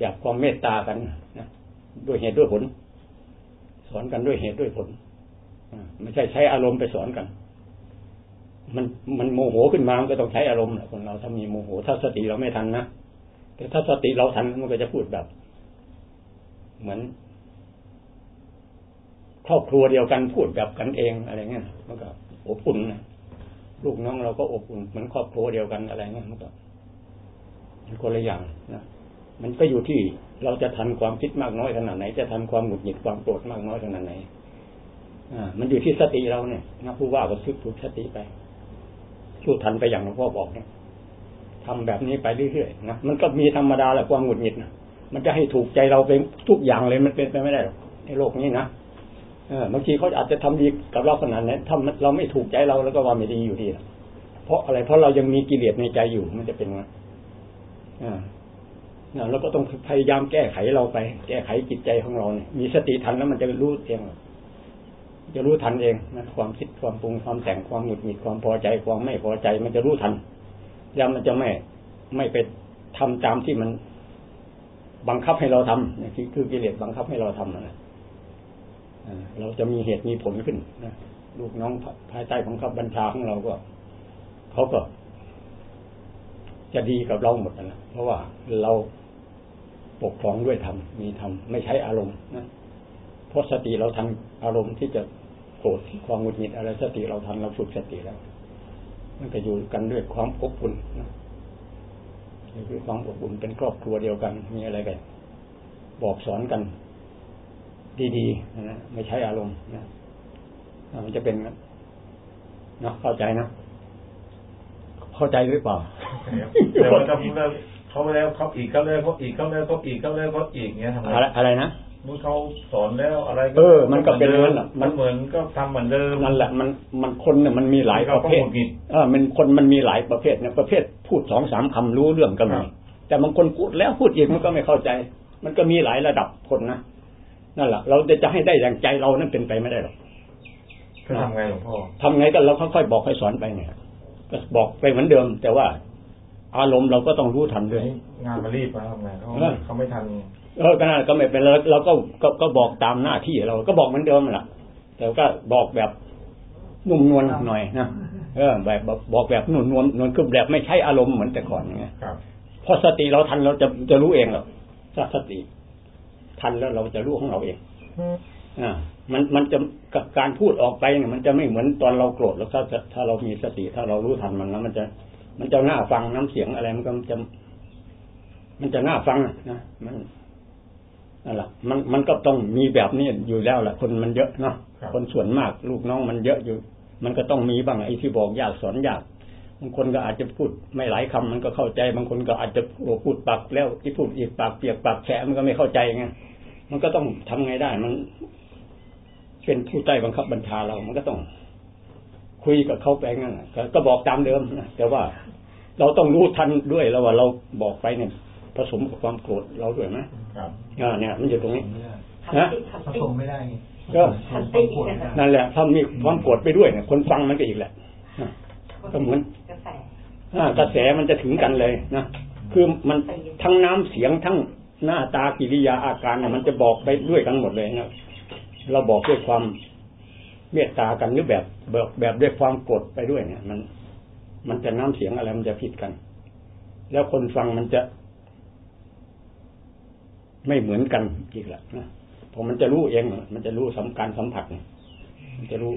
อยากความเมตตากันนะด้วยเหตุด้วยผล สอนกันด้วยเหตุด้วยผลไม่ใช่ใช้อารมณ์ไปสอนกัน มันมันโมโหขึ้นมามันก็ต้องใช้อารมณ์แหละคนเราถ้ามีโมโห ถ้าสติเราไม่ทันนะแต่ถ้าสติเราทันมันก็จะพูดแบบ เหมือนครอบครัวเดียวกันพูดแบบกันเองอะไรเงี้ยมันก็อบอุ่นนะ ลูกน้องเราก็อบอุ่นเหมือนครอบครัวเดียวกันอะไรเงี้ยมันก็มันคนละอย่างนะมันก็อยู่ที่เราจะทันความคิดมากน้อยขนาดไหน จะทันความหงุดหงิดความโกรธมากน้อยขนาดไหน อ่า มันอยู่ที่สติเราเนี่ยนะผู้ว่าก็ซึกถูกสติไปสู้ทันไปอย่างหลวงพ่อบอกเนี่ยทำแบบนี้ไปเรื่อยๆนะมันก็มีธรรมดาแหละความหงุดหงิดนะมันจะให้ถูกใจเราเป็นทุกอย่างเลยมันเป็นไปไม่ได้หรอกในโลกนี้นะ บางทีเขาอาจจะทำดีกับเราขนาดนั้นถ้าเราไม่ถูกใจเราแล้วก็ว่าไม่ดีอยู่ดี เพราะอะไรเพราะเรายังมีกิเลสในใจอยู่มันจะเป็นไงอ่าเราก็ต้องพยายามแก้ไขเราไป แก้ไขจิตใจของเราเนี่ยมีสติทันแล้วมันจะรู้เองจะรู้ทันเองนะความคิดความปรุงความแต่งความหงุดหงิดความพอใจความไม่พอใจ มันจะรู้ทัน แล้วมันจะไม่ไม่ไปทำตามที่มันบังคับให้เราทำนี่คือกิเลสบังคับให้เราทำนะ เราจะมีเหตุมีผลขึ้นนะลูกน้องภายใต้ของขับบัญชาของเราก็เขาก็ จะดีกับเราหมดนะเพราะว่าเราปกครองด้วยธรรมมีธรรมไม่ใช้อารมณ์นะเพราะสติเราทันอารมณ์ที่จะโกรธความหงุดหงิดอะไรสติเราทันเราฝึกสติแล้ว มันก็อยู่กันด้วยความอบอุ่นนะนี่คือความอบอุ่นเป็นครอบครัวเดียวกัน มีอะไรกันบอกสอนกัน ดีๆนะไม่ใช้อารมณ์นะมันจะเป็นนะเข้าใจนะเข้าใจหรือเปล่าแต่ว่าจะพูดแล้วเขาแล้วเขาอีกเขาแล้วเขาอีกเขาแล้วเขาอีกเขาแล้วเขาอีกเงี้ยทำไมอะไรนะมื่อเขาสอนแล้วอะไรเออ มันก็เป็นนั่นแหละมันเหมือนก็ทำเหมือนเดิมนั่นแหละมันมันคนเนี่ยมันมีหลายประเภทเออมันคนมันมีหลายประเภทเนี่ยประเภทพูดสองสามคำรู้เรื่องก็มีแต่บางคนพูดแล้วพูดอีกมันก็ไม่เข้าใจ มันก็มีหลายระดับคนนะ นั่นแหละเราจะจะให้ได้อย่างใจเรานั่นเป็นไปไม่ได้หรอกก็ทำไงหลวงพ่อทำไงก็เราค่อยๆบอกค่อยสอนไปเนี่ยก็บอกไปเหมือนเดิม แต่ว่า อารมณ์เราก็ต้องรู้ทันด้วยงานมารีบมาทำไงเขาเขาไม่ทันเออก็น่าก็ไม่เป็นเราเราก็ก็ก็บอกตามหน้าที่เราก็บอกเหมือนเดิมแหละแต่ก็บอกแบบนุ่มนวลหน่อยนะเออแบบบอกแบบนุ่มนวลนวลคือแบบไม่ใช่อารมณ์เหมือนแต่ก่อนอย่างเงี้ยพอสติเราทันเราจะจะรู้เองหรอกถ้าสติ ทันแล้วเราจะรู้ของเราเองอ่ามันมันจะการพูดออกไปเนี่ยมันจะไม่เหมือนตอนเราโกรธแล้วถ้าถ้าเรามีสติถ้าเรารู้ทันมันแล้วมันจะ มันจะน่าฟังน้ำเสียงอะไรมันก็จะ มันจะน่าฟังนะมันนั่นแหละมันมันก็ต้องมีแบบนี้อยู่แล้วแหละคนมันเยอะเนาะคนส่วนมากลูกน้องมันเยอะอยู่ มันก็ต้องมีบ้างไอ้ที่บอกยากสอนยาก บางคนก็อาจจะพูดไม่หลายคำมันก็เข้าใจ บางคนก็อาจจะพูดปากแล้วที่พูดอีกปากเปียกปากแฉะมันก็ไม่เข้าใจไงมันก็ต้องทำไงได้ มัน เป็นผู้ใต้บังคับบัญชาเรา มันก็ต้อง คุยกับเขาไปงั้นก็บอกตามเดิมนะแต่ว่าเราต้องรู้ทันด้วยแล้วว่าเราบอกไปเนี่ยผสมกับความโกรธเราด้วยไหมครับอ่าเนี่ย มันอยู่ตรงนี้นะผสมไม่ได้ก็นั่นแหละถ้ามีความโกรธไปด้วยเนี่ยคนฟังมันก็อีกแหละ ก็เหมือนกระแสมันจะถึงกันเลยนะคือมันทั้งน้ำเสียงทั้งหน้าตากิริยาอาการเนี่ยมันจะบอกไปด้วยกันหมดเลยนะเราบอกด้วยความเมตตากันหรือแบบแบบแบบด้วยความโกรธไปด้วยเนี่ย มัน มันจะน้ำเสียงอะไรมันจะผิดกัน แล้วคนฟังมันจะ ไม่เหมือนกันอีกแหละนะพอมันจะรู้เองมันจะรู้สำการสัมผัสเนี่ยมันจะรู้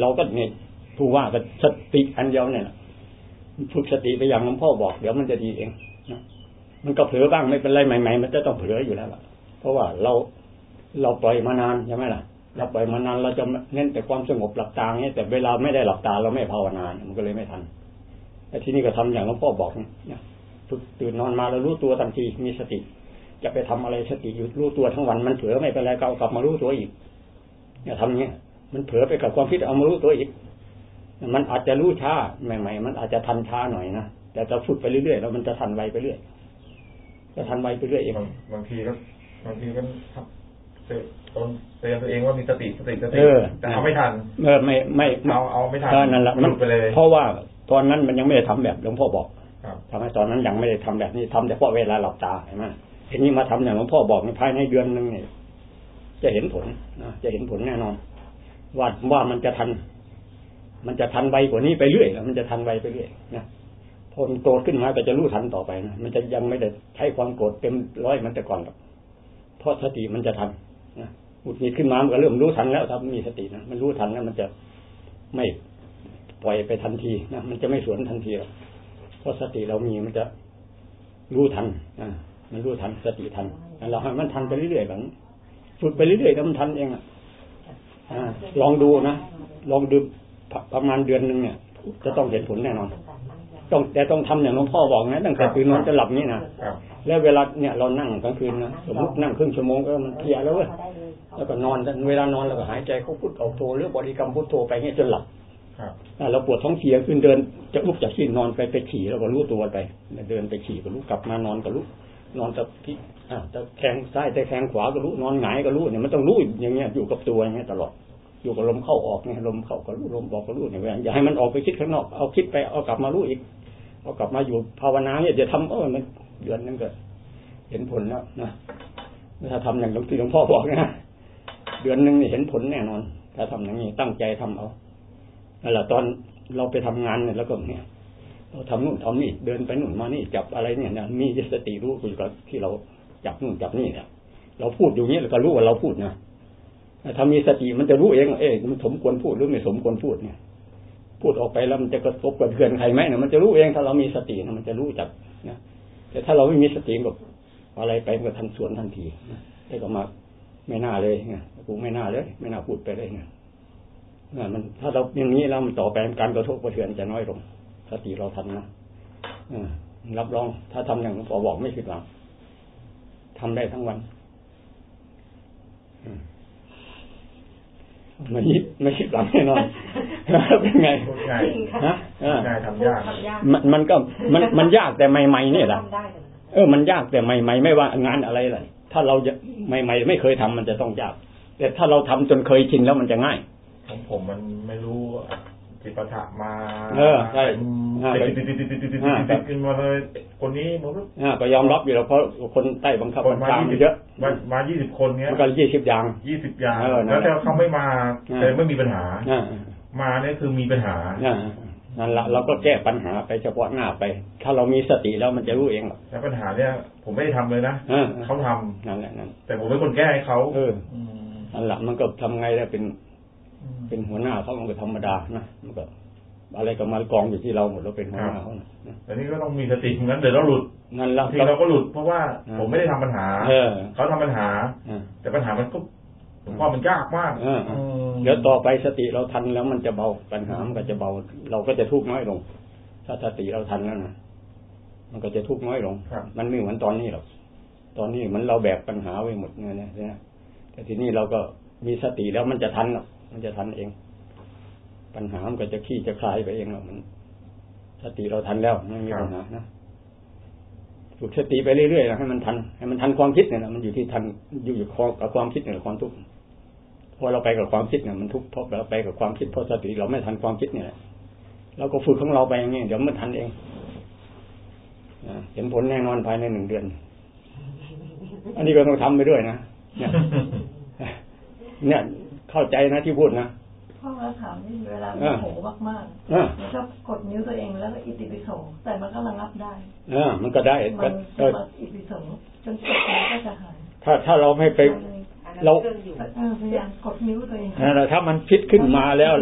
เราก็เนี่ย ผู้ว่ากับสติอันเดียวเนี่ยฝึกสติไปอย่างหลวงพ่อบอกเดี๋ยวมันจะดีเองนะมันก็เผลอบ้างไม่เป็นไรใหม่ๆมันจะต้องเผลออยู่แล้วล่ะ เพราะว่าเราเราปล่อยมานานใช่ไหมล่ะเราปล่อยมานานเราจะเน้นแต่ความสงบหลับตาเนี่ยแต่เวลาไม่ได้หลับตาเราไม่ภาวนามันก็เลยไม่ทันแต่ที่นี่ก็ทำอย่างหลวงพ่อบอกเนี่ยฝึกตื่นนอนมาแล้วรู้ตัวทันทีมีสติ จะไปทำอะไรสติอยู่รู้ตัวทั้งวันมันเผลอไม่เป็นไรก็กลับมารู้ตัวอีกเนี่ยทำเนี้ยมันเผลอไปกับความคิดเอามารู้ตัวอีก มันอาจจะรู้ช้าใหม่ ๆ มันอาจจะทันช้าหน่อยนะแต่จะฝึกไปเรื่อยๆแล้วมันจะทันไวไปเรื่อยจะทันไวไปเรื่อยเองบางทีก็บางทีก็ตนเตือนตัวเองว่ามีสติสติสติแต่เอาไม่ทันเออไม่ไม่เอาเอาไม่ทันนั่นแหละมันไปเลย เพราะว่าตอนนั้นมันยังไม่ได้ทำแบบหลวงพ่อบอกทำให้ตอนนั้นยังไม่ได้ทำแบบนี้ทำแต่เพราะเวลาหลับตาเห็นไหมทีนี้มาทำอย่างหลวงพ่อบอกในภายในเดือนหนึ่งเนี่ยจะเห็นผลนะจะเห็นผลแน่นอนว่าว่ามันจะทัน มันจะทันไวกว่านี้ไปเรื่อยแล้วมันจะทันไวไปเรื่อยนะพอมันโกรธขึ้นมาก็จะรู้ทันต่อไปนะมันจะยังไม่ได้ใช้ความโกรธเต็มร้อยมันแต่ก่อนหรอกเพราะสติมันจะทันนะหุดหงิดขึ้นมามันก็เริ่มรู้ทันแล้วถ้ามีสตินะมันรู้ทันแล้วมันจะไม่ปล่อยไปทันทีนะมันจะไม่สวนทันทีหรอกเพราะสติเรามีมันจะรู้ทันอ่ามันรู้ทันสติทันเราให้มันทันไปเรื่อยๆแบบฝึกไปเรื่อยๆแล้วมันทันเองอะลองดูนะลองดู ประมาณเดือนหนึ่งเนี่ยจะต้องเห็นผลแน่นอน ต้องแต่ต้องทำอย่างหลวงพ่อบอกนะตั้งแต่ตื่นนอนจะหลับนี่นะแล้วเวลาเนี่ยเรานั่งกลางคืนนะสมมตินั่งครึ่งชั่วโมงเออมันเพียแล้วเว้ยแล้วก็นอนเวลานอนเราก็หายใจเขาพุทออกโทหรือบริกรรมพุทโธไปเงี้ยจนหลับครับเราปวดท้องเสียขึ้นเดินจะลุกจากที่นอนไปไปขี่แล้วก็รู้ตัวไป เดินไปขี่ก็รู้กลับมานอนก็รู้นอนตะที่อ่าตะแคงซ้ายตะแคงขวาก็รู้นอนหงายก็รู้เนี่ยมันต้องรู้อย่างเงี้ยอยู่กับตัวอย่างเงี้ยตลอด อยู่กับลมเข้าออกเนี่ยลมเข้าก็รู้ลมออกก็รู้เนี่ยอย่าให้มันออกไปคิดข้างนอกเอาคิดไปเอากลับมารู้อีกเอากลับมาอยู่ภาวนาเนี่ยจะทำเออมันเดือนนึงก็เห็นผลแล้วนะถ้าทำอย่างหลวงที่หลวงพ่อบอกนะเดือนหนึ่งเห็นผลแน่นอน ถ้าทำอย่างนี้ตั้งใจทำเอานั่นแหละตอนเราไปทำงานเนี่ยแล้วก็เนี่ยเราทำนู่นทำนี่เดินไปนู่นมานี่จับอะไรเนี่ยนะมีสติรู้อยู่กับที่เราจับนู่นจับนี่เนี่ยเราพูดอยู่เนี้ยเราก็รู้ว่าเราพูดนะ ถ้ามีสติมันจะรู้เองเอ๊ะมันสมควรพูดหรือไม่สมควรพูดเนี่ย พูดออกไปแล้วมันจะกระทบกระเทือนใครไหมเนี่ยมันจะรู้เองถ้าเรามีสตินะมันจะรู้จักนะแต่ถ้าเราไม่มีสติแบบอะไรไปมันก็ทันสวนทันทีนะได้ก็มาไม่น่าเลยไงกูไม่น่าเลย ไม่น่าพูดไปเลยไงมันถ้าเราอย่างนี้แล้วมันต่อไปการกระทบกระเทือนจะน้อยลงสติเราทันนะรับรอง ถ้าทำอย่างหลวงพ่อบอกไม่ผิดหวังทำได้ทั้งวัน ไม่ยิบไม่คิดหลังแน่นอนเป็นไงพูดง่ายฮะง่ายทำยากมันมันก็มันมันยากแต่ใหม่ๆเนี่ยแหละเออมันยากแต่ใหม่ๆไม่ว่างานอะไรเลยถ้าเราจะใหม่ๆไม่เคยทำมันจะต้องยาก แต่ถ้าเราทำจนเคยชินแล้วมันจะง่ายของผมมันไม่รู้ จิปาถะมาเออใช่ติดิดิดิดิดิดติขึ้นมาเลยคนนี้มึงก็ยอมรับอยู่แล้วเพราะคนใต้บังคับบัญชาเยอะมายี่สิบคนเนี้ยก็ยี่สิบอย่างยี่สิบอย่างแล้วแต่เขาไม่มาแต่ไม่มีปัญหามาเนี่ยคือมีปัญหานั่นละเราก็แก้ปัญหาไปเฉพาะหน้าไป ถ้าเรามีสติแล้วมันจะรู้เองหรอกแต่ปัญหาเนี่ย ผมไม่ได้ทำเลยนะเขาทำนั่นแหละนั่นแต่ผมเป็นคนแก้ให้เขาเออนั่นหละมันก็ทำไงได้เป็น เป็นหัวหน้าเขามันก็ธรรมดานะมันก็อะไรก็มากองอยู่ที่เราหมดเราเป็นหัวหน้าเขานะแต่นี่ก็ต้องมีสติงั้นเดี๋ยวเราหลุดนั่นละบางทีเราก็หลุดเพราะว่าอ่าผมไม่ได้ทำปัญหาเออเขาทำปัญหาอ่าแต่ปัญหามันก็ผมว่ามันยากมากเอออืมเดี๋ยวต่อไปสติเราทันแล้วมันจะเบาปัญหามันก็จะเบา เราก็จะทุกข์น้อยลง ถ้าสติเราทันแล้วนะมันก็จะทุกข์น้อยลงครับมันไม่เหมือนตอนนี้หรอกตอนนี้มันเราแบกปัญหาไว้หมดเนี่ยนะนะแต่ทีนี้เราก็มีสติแล้วมันจะทันหรอก มันจะทันเอง ปัญหามันก็จะขี้จะคลายไปเองหรอกมันสติเราทันแล้วไม่มีปัญหานะฝึกสติไปเรื่อยๆนะให้มันทันให้มันทันความคิดเนี่ยนะมันอยู่ที่ทันอยู่อยู่กับความคิดเนี่ยความทุกข์พอเราไปกับความคิดเนี่ยมันทุกข์เพราะเราไปกับความคิดเพราะสติเราไม่ทันความคิดเนี่ยเราก็ฝึกของเราไปอย่างนี้เดี๋ยวมันทันเองอ่าเห็นผลแน่นอนภายในหนึ่งเดือน อันนี้ก็ต้องทำไปด้วยนะเนี่ย เนี่ยเข้าใจนะที่พูดนะพ่อเราถามนี่เวลาอ่าโมโหมากอ่าๆมันก็กดนิ้วตัวเองแล้วก็อิติปิโสแต่มันก็ระงับได้อ่ามันก็ได้มัก็นเอจะอมาอิติปิโสจนกดมันก็จะหายถ้าถ้าเราไม่ไปเราเออพยายามกดนิ้วตัวเองนั่นแหละถ้ามันคิดขึ้นมาแล้ว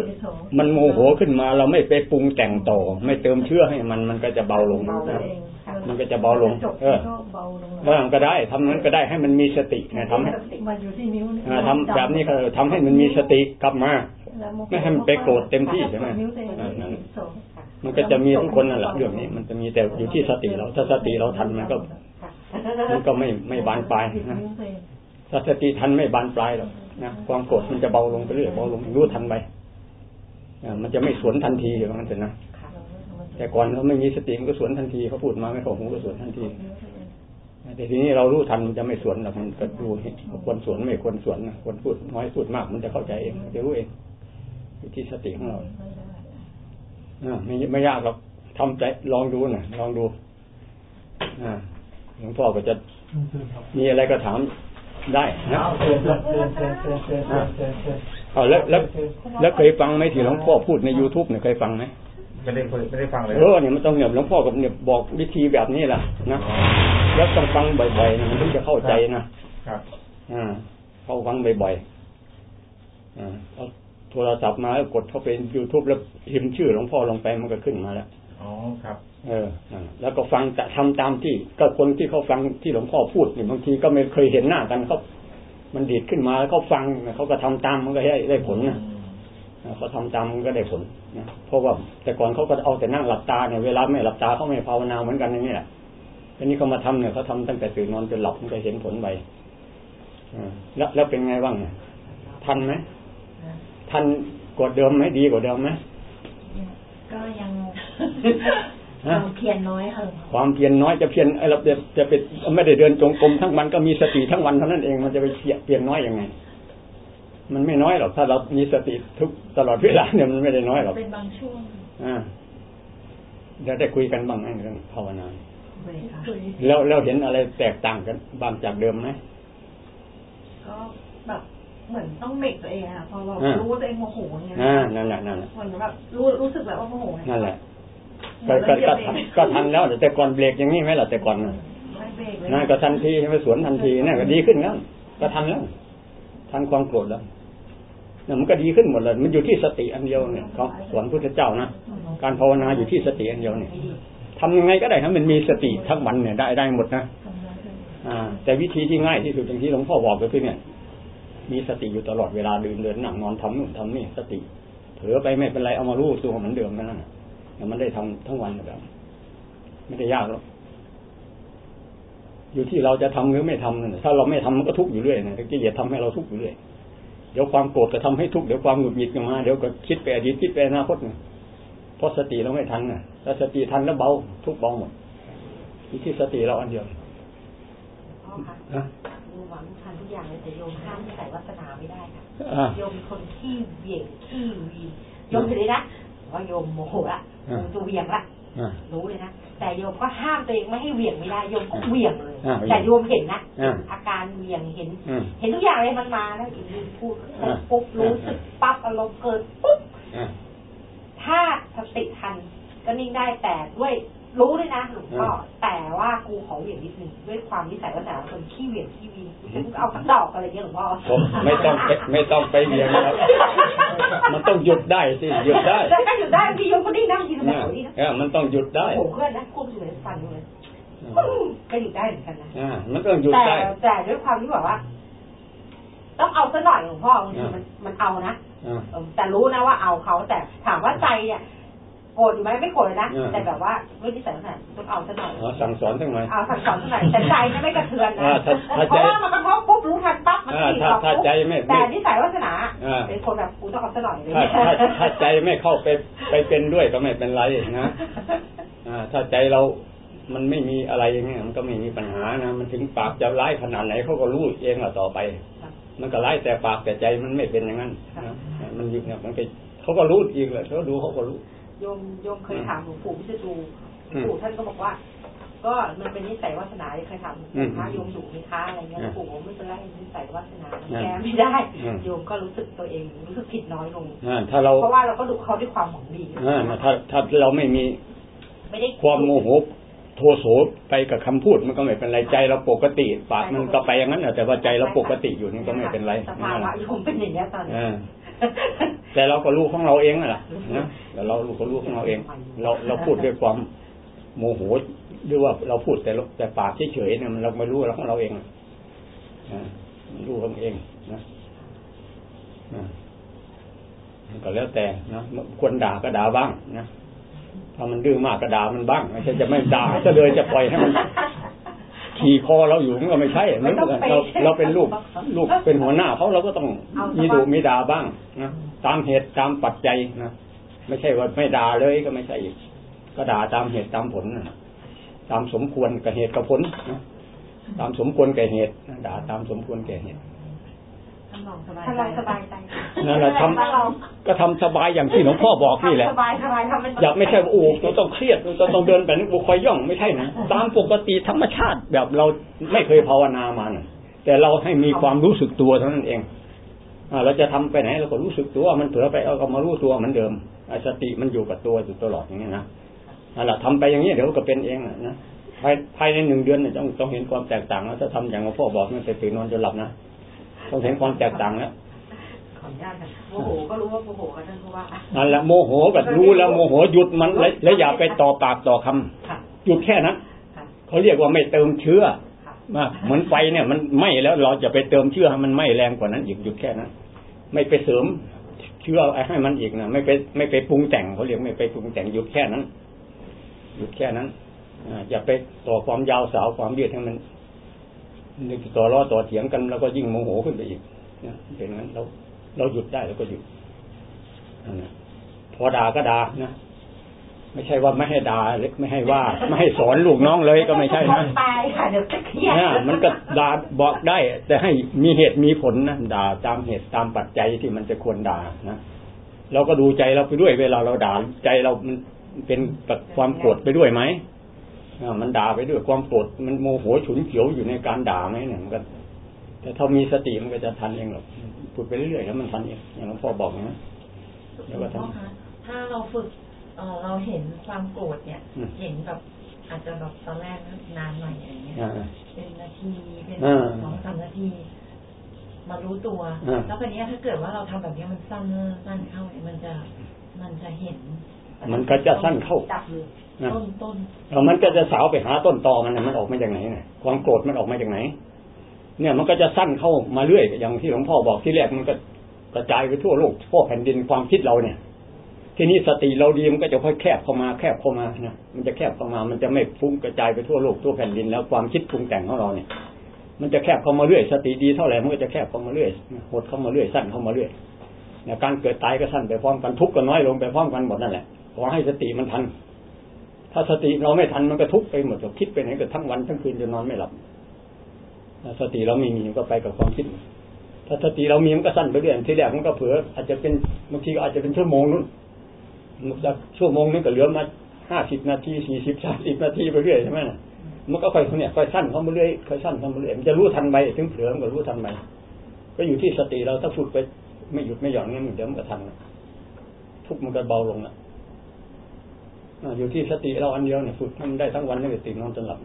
มันโมโหขึ้นมาเราไม่ไปปรุงแต่งต่อ ไม่เติมเชื่อให้มันมันก็จะเบาลงเบานะเอง มันก็จะเบาลงจบเออก็เบาลงเออมันก็ได้ทำนั้นก็ได้ให้มันมีสตินะทำให้มาอยู่ที่นิ้วเนี่ยอ่าทำแบบนี้ก็ทำให้มันมีสติกลับมาแล้วโโไม่ให้มันไปโกรธเต็มที่ใช่ไหมกดนิ้วตัวเองอ่านั่นอิติปิโสมันก็จะมีทุกคนนั่นแหละเรื่องนี้ มันจะมีแต่อยู่ที่สติเรา ถ้าสติเราทันมันก็มันก็ไม่ไม่บานปลายนะนิ้วตัวเองถ้าสติทันไม่บานปลายหรอกนะความโกรธมันจะเบาลงไปเรื่อยเบาลงรู้ทันไปอ่ามันจะไม่สวนทันทีอย่างนั้นเถอะนะ แต่ก่อนเขาไม่มีสติมันก็สวนทันทีเขาพูดมาไม่ถูกผมก็สวนทันทีแต่ทีนี้เรารู้ทันมันจะไม่สวนหรอกมันก็ดูควรสวนไม่ควรสวนควรพูดน้อยพูดมากมันจะเข้าใจเองจะรู้เองที่สติของเราไม่ไม่ยากหรอกทำใจลองดูหน่อยลองดูหลวงพ่อก็จะมีอะไรก็ถามได้นะเอาแล้วแล้วแล้วเคยฟังไหมที่หลวงพ่อพูดใน youtube เนี่ยเคยฟังไหม ไม่ได้เคยไม่ได้ฟังเลยเออเนี่ยมันต้องเนี่ยหลวงพ่อกับเนี่ยบอกวิธีแบบนี้แหละนะแล้วต้องฟังบ่อยๆนะมันถึงจะเข้าใจนะครับอ่าเข้าฟังบ่อยๆอ่าเอาโทรศัพท์มาแล้วกดเข้าไป youtube แล้วพิมพ์ชื่อหลวงพ่อลงไปมันก็ขึ้นมาแล้วอ๋อครับ เอออ่าแล้วก็ฟังจะทำตามที่ก็คนที่เขาฟังที่หลวงพ่อพูดเนี่ยบางทีก็ไม่เคยเห็นหน้ากันเขามันดีดขึ้นมาแล้วเขาฟังเขาก็ทำตามมันก็ได้ได้ผลนะ เขาทำตามมันก็ได้ผลนะเพราะว่าแต่ก่อนเขาก็เอาแต่นั่งหลับตาเนี่ยเวลาไม่หลับตาเขาไม่ภาวนาเหมือนกันอย่างนี้แหละทีนี้เขามาทำเนี่ยเขาทำตั้งแต่ตื่นนอนจนหลับมันก็เห็นผลไปแล้วแล้วเป็นไงบ้างทันไหมทันกว่าเดิมไหมดีกว่าเดิมไหมก็ยังฮะความเพียรน้อยค่ะหลวงพ่อความเพียรน้อยจะเพียรไอ้เราจะจะเป็นไม่ได้เดินจงกรมทั้งวันก็มีสติทั้งวันเท่านั้นเองมันจะไปเพียรเพียรน้อยยังไง มันไม่น้อยหรอกถ้าเรามีสติทุกตลอดเวลาเนี่ยมันไม่ได้น้อยหรอกเป็นบางช่วงอ่าเดี๋ยวได้คุยกันบ้างไหมเรื่องภาวนาเลยค่ะแล้วแล้วเห็นอะไรแตกต่างกันบ้างจากเดิมไหมก็แบบเหมือนต้องเบรกตัวเองอะค่ะพอแบบอ่ารู้รู้ว่าตัวเองโมโหอย่างเงี้ยอ่านั่นแหละนั่นแหละเหมือนแบบรู้รู้สึกแบบว่าโมโหเยนั่นแหละเหมืก็อนก็เราเหยียก็บเบรกก็ทันแล้วแต่ก่อนเบรกอย่างนี้ไหมล่ะแต่ก่อนน่ะไม่เบรกเลยนั่นก็ทันทีใช่ไหมสวนทันทีเนี่ยก็ดีขึ้นแล้วก็ทันแล้วทันความโกรธแล้ว เนี่ยมันก็ดีขึ้นหมดเลย มันอยู่ที่สติอันเดียวเนี่ยของสวนพุทธเจ้านะการภาวนาอยู่ที่สติอันเดียวเนี่ยทำยังไงก็ได้ให้มันมีสติทั้งวันเนี่ยได้ได้หมดนะอ่า แต่วิธีที่ง่ายที่สุดอย่างที่หลวงพ่อบอกก็คือเนี่ย มีสติอยู่ตลอดเวลาเดินเดินนั่งนอนทำนู่นทำนี่สติเผลอไปไม่เป็นไรเอามารู้ตัวเหมือนเดิมนั่นน่ะมันได้ทำทั้งวันแบบไม่ได้ยากหรอกอยู่ที่เราจะทำหรือไม่ทำนั่นน่ะถ้าเราไม่ทำมันก็ทุกข์อยู่เรื่อยนะกิเลสทำให้เราทุกข์อยู่เรื่อย เดี๋ยวความโกรธจะทำให้ทุกข์เดี๋ยวความหงุดหงิดก็มาเดี๋ยวก็คิดไปอดีตคิดไปอนาคตนะเพราะสติเราไม่ทันนะถ้าสติทันแล้วเบาทุกข์เบาหมดอยู่ที่สติเราอันเดียวพ่อคะนะโยมหวังทันทุกอย่างเลยแต่โยมห้ามนิสัยวาสนาไม่ได้ค่ะอ่าโยมเป็นคนขี้เบี่ยงขี้วีนโยมเห็นเลยนะว่าโยมโมโหละอ่าโยมจะเวียงละอ่า รู้เลยนะแต่โยมก็ห้ามตัวเองไม่ให้เวียงไม่ได้โยมก็เวียงเลยอ่าแต่โยมเห็นนะอ่าอาการเวียงเห็นอืมเห็นทุกอย่างเลยมันมาแล้วอีกทีพูดอ่าปุ๊บรู้สึกปั๊บอารมณ์เกิดปุ๊บอ่าถ้าสติทันก็นิ่งได้แต่ด้วย รู้ด้วยนะหลวงพ่อแต่ว่ากูขอเหวี่ยงนิดนึงด้วยความนิสัยวาสนาคนขี้เหวี่ยงขี้วีนฉันก็เอาสักดอกอะไรเงี้ยหลวงพ่อผมไม่ต้องไปไม่ต้องไปเบียงแล้วมันต้องหยุดได้สิหยุดได้แต่ก็อยู่ได้บางทีโยมก็นิ่งนะบางทีโยมเนี่ยก็นิ่งนะเออมันต้องหยุดได้โอ้โหเพื่อนนะควบอยู่ในฟันอยู่เลยก็อยู่ได้เหมือนกันนะอ่ามันต้องหยุดแต่ได้แต่ด้วยความที่แบบว่า ต้องเอาซะหน่อยหลวงพ่อบางทีมันมันเอานะอ่าเออแต่รู้นะว่าเอาเขาแต่ถามว่าใจเนี่ย โกรธอยู่ไหมไม่โกรธเลยนะอืมแต่แบบว่าด้วยนิสัยลักษณะต้องเอาซะหน่อยอ๋อสั่งสอนสักหน่อยเอาสั่งสอนซะหน่อยแต่ใจเนี่ยไม่กระเทือนนะอ่าถ้าถ้าเพราะใจว่ามันกระทบปุ๊บรู้ทันปั๊บมันอ่าตีถ้าออกถ้าปุ๊บใจไม่แต่ไม่นิสัยลักษณะอ่าเป็นคนแบบกูต้องเอาซะหน่อยเลยถ้าถ้าถ้าใจไม่เข้าไปไปเป็นด้วยก็ไม่เป็นไรนะอ่าถ้าใจเรามันไม่มีอะไรอย่างเงี้ยมันก็ไม่มีปัญหานะมันถึงปากจะร้ายขนาดไหนเขาก็รู้เองละต่อไปครับมันก็ร้ายแต่ปากแต่ใจมันไม่เป็นอย่างนั้นนะมันอยู่เนี่ยมันก็เขาก็รู้อีกแหละเขาดูเขาก็รู้ โยมโยมเคยถามหลวงปู่พิจิตรูหลอืวงมปู่ท่านก็บอกว่า ก็มันเป็นนิสัยวาสนาเคยถามหลวงอืปู่มพระโยมดุไหมคะอะไรเงี้ยหลอืวมงปู่บอกไม่เป็นไรนิสัยวาสนาอืมแก้ไม่ได้อืมโยมก็รู้สึกตัวเองรู้สึกผิดน้อยลงอ่าถ้าเราเพราะว่าเราก็ดุเขาด้วยความหวังดีอ่าถ้าถ้าเราไม่มีไม่ได้ความโมโหโทโสไปกับคำพูดมันก็ไม่เป็นไรใจเราปกติปากมันก็ไปอย่างนั้นแหละแต่ว่าใจเราปกติอยู่มันก็ไม่เป็นไรสภาวะโยมเป็นอย่างเงี้ยตอนนี้อ่า แต่เราก็รู้ของเราเองนั่นแหละนะแต่เรารู้ก็รู้ของเราเอง เราเราพูดด้วยความโมโหหรือว่าเราพูดแต่เราแต่ปากเฉยๆเนี่ยมันเราไม่รู้เราของเราเองอ่ารู้ของเองนะอ่ามันก็แล้วแต่นะควรด่าก็ด่าบ้างนะถ้ามันดื้อมากก็ด่ามันบ้างไม่ใช่จะไม่ด่าจะเลยจะปล่อยให้มัน ขี่คอเราอยู่มันก็ไม่ใช่เหมือนกันเราเราเป็นลูกลูกเป็นหัวหน้าเขาเราก็ต้องมีดุมีด่าบ้างนะตามเหตุตามปัจจัยนะไม่ใช่ว่าไม่ด่าเลยก็ไม่ใช่อีกก็ด่าตามเหตุตามผลนะตามสมควรกับเหตุกับผลนะตามสมควรแก่เหตุนะด่าตามสมควรแก่เหตุ ถ้าเราสบายใจนั่นแหละทำถ้าเราก็ทำสบายอย่างที่หลวงพ่อบอกนี่แหละสบายสบายทำเป็นอย่าไม่ใช่ว่าโอ้เราต้องเครียดเราต้องเดินแบบนี้บุคอยย่องไม่ใช่นะตามปกติธรรมชาติแบบเราไม่เคยภาวนามานะแต่เราให้มีความรู้สึกตัวเท่านั้นเองอ่าเราจะทำไปไหนเราก็รู้สึกตัวมันเผลอไปเอาก็มารู้ตัวเหมือนเดิมอ่าสติมันอยู่กับตัวอยู่ตลอดอย่างนี้นะนั่นแหละทำไปอย่างนี้เดี๋ยวก็เป็นเองนะนะภายภายในหนึ่งเดือนเนี่ยต้องต้องเห็นความแตกต่างแล้วถ้าทำอย่างหลวงพ่อบอกนั่นแต่ตื่นนอนจนหลับนะ ต้องเห็นความแตกต่างแล้วขออนุญาตค่ะโมโหก็รู้ว่าโมโหกันท่านผู้ว่านั่นแหละโมโหแบบรู้แล้วโมโหหยุดมันแล้วแล้วอย่าไปต่อปากต่อคำค่ะหยุดแค่นั้นค่ะเขาเรียกว่าไม่เติมเชื้อค่ะมาเหมือนไฟเนี่ยมันไหม้แล้วเราจะไปเติมเชื้อให้มันไหม้แรงกว่านั้นอีกหยุดแค่นั้น ไม่ไปเสริมเชื้อให้มันอีกนะไม่ไปไม่ไปปรุงแต่งเขาเรียกไม่ไปปรุงแต่งหยุดแค่นั้นหยุดแค่นั้นอ่าอย่าไปต่อความยาวสาวความยืดให้มัน ต่อล้อต่อเถียงกันแล้วก็ยิ่งโมโหขึ้นไปอีกเนี่ยเป็นงั้นเราเราหยุดได้แล้วก็หยุดนะพอด่าก็ด่านะไม่ใช่ว่าไม่ให้ด่าเล็กไม่ให้ว่า ไม่ให้สอนลูกน้องเลยก็ไม่ใช่นะตายค่ะเดี๋ยวจะเครียดเนี่ยมันก็ด่าบอกได้ แต่ให้มีเหตุมีผลนะด่าตามเหตุตามปัจจัยที่มันจะควรด่านะเราก็ดูใจเราไปด้วยเวลาเราด่าใจเรามันเป็นความโกรธไปด้วยไหมอ่า มันด่าไปด้วยความโกรธมันโมโหฉุนเฉียวอยู่ในการด่าไหมเนี่ยมันก็แต่ถ้ามีสติมันก็จะทันเองหรอกพูดไปเรื่อยๆแล้วมันทันเองอย่างหลวงพ่อบอกนะหลวงพ่อคะถ้าเราฝึกเอ่อเราเห็นความโกรธเนี่ยอืมเห็นแบบอาจจะแบบตอนแรกนะนานหน่อยอะไรเงี้ยอ่าเป็นนาทีเป็นอ่าสองสามนาที มารู้ตัวอ่าแล้วคราวนี้ถ้าเกิดว่าเราทำแบบนี้มันสั้นสั้นเข้าเนี่ยมันจะมันจะเห็น มันก็จะสั้นเข้าจับเลยนะ ต้นต้นแล้วมันก็จะสาวไปหาต้นตอมันนะมันออกมาจากไหนเนี่ยความโกรธมันออกมาจากไหน เนี่ยมันก็จะสั้นเข้ามาเรื่อยอย่างที่หลวงพ่อบอกที่แรกมันก็กระจายไปทั่วโลกทั่วแผ่นดินความคิดเราเนี่ย ทีนี้สติเราดีมันก็จะค่อยแคบเข้ามาแคบเข้ามานะมันจะแคบเข้ามามันจะไม่ฟุ้งกระจายไปทั่วโลกทั่วแผ่นดินแล้วความคิดปรุงแต่งของเราเนี่ย มันจะแคบเข้ามาเรื่อยสติดีเท่าไหร่มันก็จะแคบเข้ามาเรื่อยหดเข้ามาเรื่อยสั้นเข้ามาเรื่อยเนี่ยการเกิดตายก็สั้นไปพร้อมกันทุกข์ก็น้อยลงไปพร้อมกันหมดนั่นแหละขอให้สติมันทัน ถ้าสติเราไม่ทันมันก็ทุกข์ไปหมดคิดไปไหนก็ทั้งวันทั้งคืนจนนอนไม่หลับสติเราไม่มีมันก็ไปกับความคิด ถ้าสติเรามีมันก็สั้นไปเรื่อยทีแรกมันก็เผลออาจจะเป็นบางทีก็อาจจะเป็นชั่วโมงนู้นจากชั่วโมงนึงก็เหลือมาห้าสิบนาทีสี่สิบสามสิบนาทีไปเรื่อยใช่ไหมมันก็ค่อยเนี่ยค่อยสั้นเข้ามาเรื่อยค่อยสั้นเข้ามาเรื่อยมันจะรู้ทันไปถึงเผลอมันก็รู้ทันไปก็อยู่ที่สติเราถ้าฝึกไปไม่หยุดไม่หย่อนงั้นเดี๋ยวมันก็ทันทุกมันก็เบาลงนะ อยู่ที่สติเราอันเดียวเนี่ยฝึกให้มันได้ทั้งวันตั้งแต่ตื่นนอนจนหลับ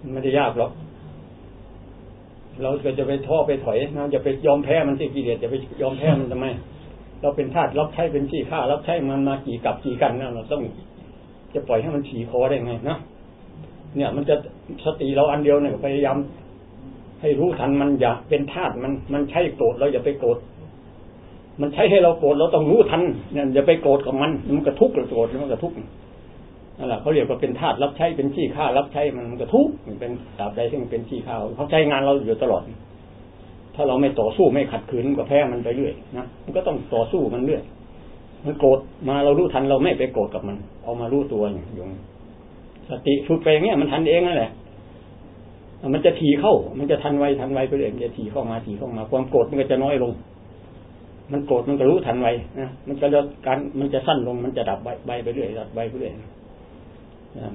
มันไม่ได้ยากหรอกเราก็จะไปท้อไปถอยนะอย่าไปยอมแพ้มันที่กิเลสอย่าไปยอมแพ้มันทำไม เราเป็นทาสรับใช้เป็นขี้ข้ารับใช้มันมากี่กับกี่กันนะเราต้องจะปล่อยให้มันฉี่คอได้ไงนะเนี่ย มันจะสติเราอันเดียวเนี่ยพยายามให้รู้ทันมันอย่าเป็นทาสมันมันใช้โกรธเราอย่าไปโกรธ มันใช้ให้เราโกรธเราต้องรู้ทันเนี่ยอย่าไปโกรธกับมันมันกระทุกข์โกรธมันกระทุกข์นั่นแหละเขาเรียกว่าเป็นทาสรับใช้เป็นขี้ข้ารับใช้มันกระทุกข์มันเป็นตราบใดที่มันเป็นขี้ข้าเขาใช้งานเราอยู่ตลอด ถ้าเราไม่ต่อสู้ไม่ขัดขืนก็แพ้มันไปเรื่อยนะมันก็ต้องต่อสู้มันเรื่อยมันโกรธมาเรารู้ทันเราไม่ไปโกรธกับมัน เอามารู้ตัวอยู่สติฝึกไปอย่างเงี้ยมันทันเองนั่นแหละมันจะทีเข้า มันจะทันไวทันไวไปเรื่อยจะทีเข้ามาทีเข้ามา ความโกรธมันก็จะน้อยลง มันโกรธมันก็รู้ทันไวนะมันก็จะการมันจะสั้นลง มันจะดับใบใบไปเรื่อยดับใบไปเรื่อย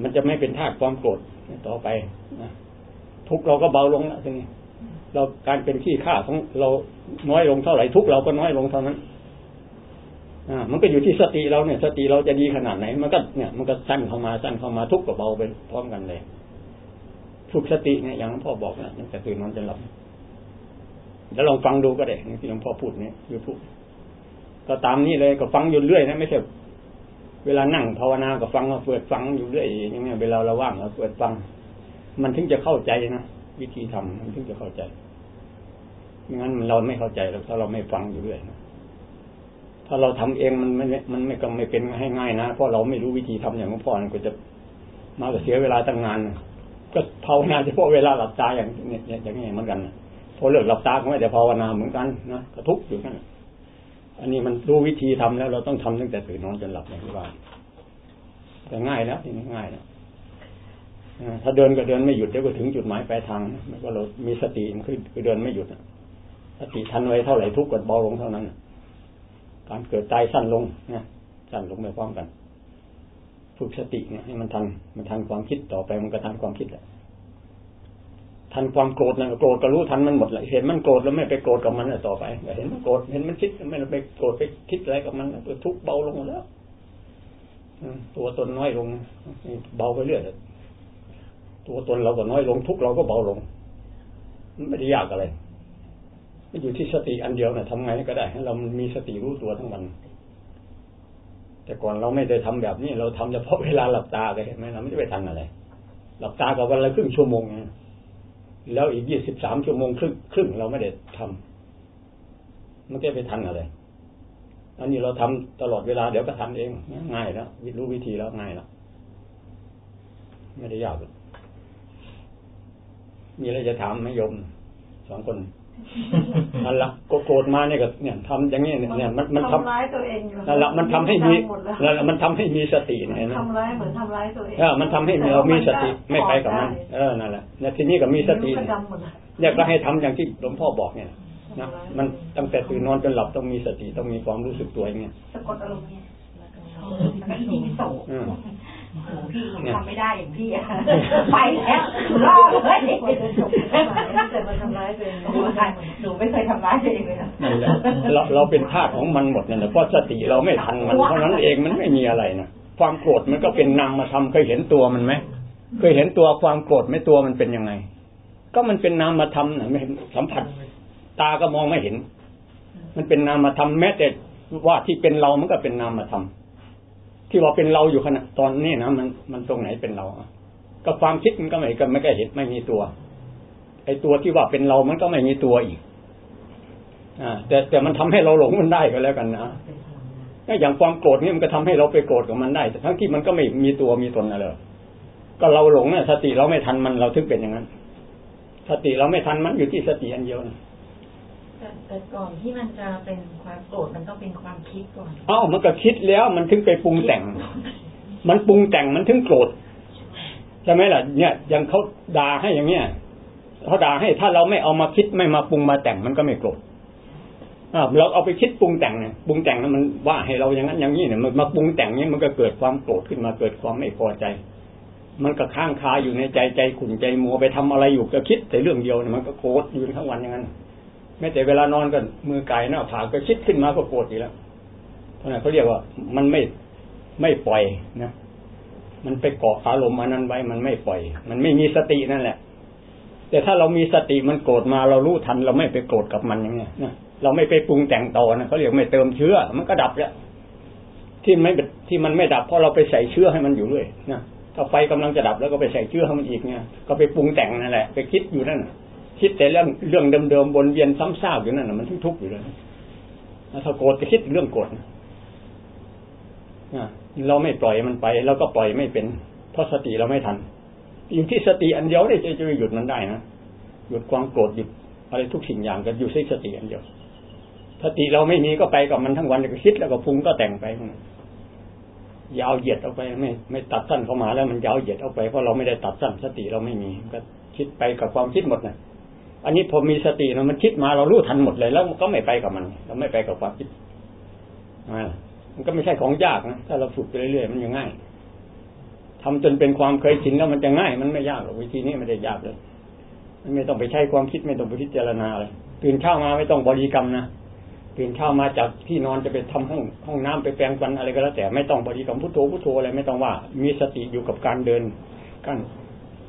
มันจะไม่เป็นธาตุความโกรธต่อไปนะทุกเราก็เบาลงแล้วทีนี้เราการเป็นขี้ข้าของเราน้อยลงเท่าไหร่ทุกเราก็น้อยลงเท่านั้นอ่ามันก็อยู่ที่สติเราเนี่ย สติเราจะดีขนาดไหน มันก็เนี่ย มันก็สั้นเข้ามาสั้นเข้ามาทุกกับเบาไปพร้อมกันเลย ฝึกสติเนี่ยอย่างหลวงพ่อบอกนะตั้งแต่ตื่นนอนจนหลับ แล้วลองฟังดูก็ได้ที่หลวงพ่อพูดเนี่ยคือพูดก็ตามนี้เลยก็ฟังอยู่เรื่อยนะไม่ใช่เวลานั่งภาวนาก็ฟังก็เปิดฟังอยู่เรื่อยอย่างเงี้ยเวลาเราว่างเราเปิดฟัง มันถึงจะเข้าใจนะวิธีทำมันถึงจะเข้าใจงั้นเราไม่เข้าใจถ้าเราไม่ฟังอยู่เรื่อยนะถ้าเราทำเองมันไม่มันไม่ก็ไม่เป็นให้ง่ายนะเพราะเราไม่รู้วิธีทำอย่างหลวงพ่อก็จะมาก็เสียเวลาตั้งงาน ก็ภาวนาเฉพาะเวลาหลับตาอย่างเนี่ยอย่างนี้เหมือนกันนะ อเลิกหลับตาก็ไม่ได้ภาวนาเหมือนกันนะกระทุกอยู่นั่นอันนี้มันรู้วิธีทำแล้ว เราต้องทำตั้งแต่ตื่นนอนจนหลับอย่างที่ว่าแต่ง่ายแล้วทีนี้ง่ายแล้วถ้าเดินก็เดินไม่หยุดเดี๋ยวก็ถึงจุดหมายปลายทางมันก็เรามีสติมันคือคือเดินไม่หยุดสติทันไว้เท่าไหร่ทุกข์กดเบาลงเท่านั้นการเกิดตายสั้นลงนะสั้นลงไปพร้อมกัน ฝึกสติเนี่ยให้มันทันมันทันความคิดต่อไปมันก็ทันความคิดแหละ ทันความโกรธนะโกรธก็รู้ทันมันหมดเลยเห็นมันโกรธแล้วไม่ไปโกรธกับมันต่อไปเห็นมันโกรธเห็นมันคิดไม่ไปโกรธไปคิดอะไรกับมันตัวทุกข์เบาลงแล้วตัวตนน้อยลงเบาไปเรื่อยตัวตนเราก็น้อยลงทุกเราก็เบาลง มันไม่ได้ยากอะไรมันอยู่ที่สติอันเดียวนะทำไงก็ได้ให้เรามีสติรู้ตัวทั้งวัน แต่ก่อนเราไม่ได้ทำแบบนี้ เราทำเฉพาะเวลาหลับตาเห็นไหมเราไม่ได้ไปทันอะไร หลับตากับวันละครึ่งชั่วโมง แล้วอีกยี่สิบสามชั่วโมงครึ่งครึ่งเราไม่ได้ทำมันจะไปทันอะไร อันนี้เราทำตลอดเวลาเดี๋ยวก็ทันเอง ง่ายแล้วรู้วิธีแล้วง่ายแล้วไม่ได้ยากมีอะไรจะถามไหมโยมสองคน นั่นละก็โกรธมาเนี่ยก็เนี่ยทำอย่างเงี้ยเนี่ยมันมันทำทำร้ายตัวเองอยู่นั่นละมันทำให้มีหมดแล้วนั่นละมันทำให้มีสติเนี่ยนะทำร้ายเหมือนทำร้ายตัวเองเออมันทำให้เรามีสติไม่ไปกับมันเออนั่นแหละเนี่ยทีนี้ก็มีสตินิ้วกระดำหมดเลยเนี่ยก็ให้ทำอย่างที่หลวงพ่อบอกเนี่ยนะมันตั้งแต่ตื่นนอนจนหลับต้องมีสติต้องมีความรู้สึกตัวอย่างเงี้ยสะกดอารมณ์เนี่ยแล้วก็ยิง โสอืมโอ้โหพี่หนูทำไม่ได้อย่างพี่อะไปแล้วหนูรอเลยกว่าจะจบเท่าไหร่ตั้งแต่มาทำร้ายตัวเองหนูหนูไม่เคยทำร้ายตัวเองเลยนะนั่นแหละเราเราเป็นทาสของมันหมดนั่นแหละเพราะสติเราไม่ทันมันเท่านั้นเองมันไม่มีอะไรนะความโกรธมันก็เป็นนามธรรมเคยเห็นตัวมันไหมเคยเห็นตัวความโกรธไหมตัวมันเป็นยังไง ก็มันเป็นนามธรรมนะไม่เห็นสัมผัส ตาก็มองไม่เห็น มันเป็นนามธรรมแม้แต่ว่าที่เป็นเรามันก็เป็นนามธรรม ที่ว่าเป็นเราอยู่ขณะตอนนี้นะมันมันตรงไหนเป็นเราก็ความคิดมันก็ไม่ก็ไม่ก็เห็นไม่มีตัว ไอ้ตัวที่ว่าเป็นเรามันก็ไม่มีตัวอีก อ่า แต่แต่มันทำให้เราหลงมันได้ก็แล้วกันนะอย่างความโกรธนี่มันก็ทำให้เราไปโกรธกับมันได้ทั้งที่มันก็ไม่มีตัวมีตนอะไรก็เราหลงเนี่ยสติเราไม่ทันมันเราถึงเป็นอย่างนั้น สติเราไม่ทันมันอยู่ที่สติอันเดียวนะ แต่แต่ก่อนที่มันจะเป็นความโกรธมันต้องเป็นความคิดก่อนเอ้ามันก็คิดแล้วมันถึงไปปรุงแต่ง มันปรุงแต่งมันถึงโกรธใช่ไหมล่ะ เนี่ยอย่างเขาด่าให้อย่างเงี้ยเขาด่าให้ถ้าเราไม่เอามาคิดไม่มาปรุงมาแต่งมันก็ไม่โกรธอ่าเราเอาไปคิดปรุงแต่งเนี่ยปรุงแต่งแล้วมันว่าให้เราอย่างนั้นอย่างนี้เนี่ยมันมาปรุงแต่งเนี่ยมันก็เกิดความโกรธขึ้นมาเกิดความไม่พอใจ มันก็ค้างคาอยู่ในใจใจขุ่นใจมัวไปทำอะไรอยู่ก็คิดแต่เรื่องเดียวเนี่ยมันก็โกรธอยู่ทั้งวันอย่างนั้นแม้แต่เวลานอนก็มือไก่หน้าผากก็คิดขึ้นมาก็โกรธอีกแล้วเพราะนั้นเขาเรียกว่ามันไม่ไม่ปล่อยนะมันไปเกาะอารมณ์อันนั้นไว้มันไม่ปล่อย มันไม่มีสตินั่นแหละ แต่ถ้าเรามีสติมันโกรธมาเรารู้ทัน เราไม่ไปโกรธกับมันอย่างเงี้ยนะเราไม่ไปปรุงแต่งต่อนะเขาเรียกไม่เติมเชื้อ มันก็ดับแล้วที่ไม่ที่มันไม่ดับเพราะเราไปใส่เชื้อให้มันอยู่เรื่อยนะถ้าไฟกำลังจะดับแล้วก็ไปใส่เชื้อให้มันอีกเนี่ยก็ไปปรุงแต่งนั่นแหละ ไปคิดอยู่นั่นนะ คิดแต่เรื่องเรื่องเดิมๆวนเวียนซ้ำซากอยู่นั่นนะมันทุกข์อยู่เลยถ้าโกรธจะคิดเรื่องโกรธเราไม่ปล่อยมันไปเราก็ปล่อยไม่เป็นเพราะสติเราไม่ทัน อยู่ที่สติอันเดียวได้จะจะหยุดมันได้นะหยุดความโกรธหยุดอะไรทุกสิ่งอย่างก็อยู่ที่สติอันเดียวสติเราไม่มีก็ไปกับมันทั้งวันก็คิดแล้วก็ปรุงก็แต่งไปยาวเหยียดออกไปไม่ไม่ตัดสั้นเข้ามาแล้วมันยาวเหยียดออกไปเพราะเราไม่ได้ตัดสั้นสติเราไม่มีก็คิดไปกับความคิดหมดนะ อันนี้พอมีสตินะมันคิดมาเรารู้ทันหมดเลย แล้วก็ไม่ไปกับมัน เราไม่ไปกับความคิดมันก็ไม่ใช่ของยากนะถ้าเราฝึกไปเรื่อยๆมันยังง่ายทำจนเป็นความเคยชินแล้วมันจะง่าย มันไม่ยากหรอกวิธีนี้ไม่ได้ยากเลย มันไม่ต้องไปใช้ความคิดไม่ต้องไปพิจารณาอะไรตื่นเช้ามาไม่ต้องบริกรรมนะตื่นเช้ามาจากที่นอนจะไปทำห้องห้องน้ำไปแปรงฟันอะไรก็แล้วแต่ไม่ต้องบริกรรมพุทโธพุทโธอะไรไม่ต้องว่า มีสติอยู่กับการเดินการ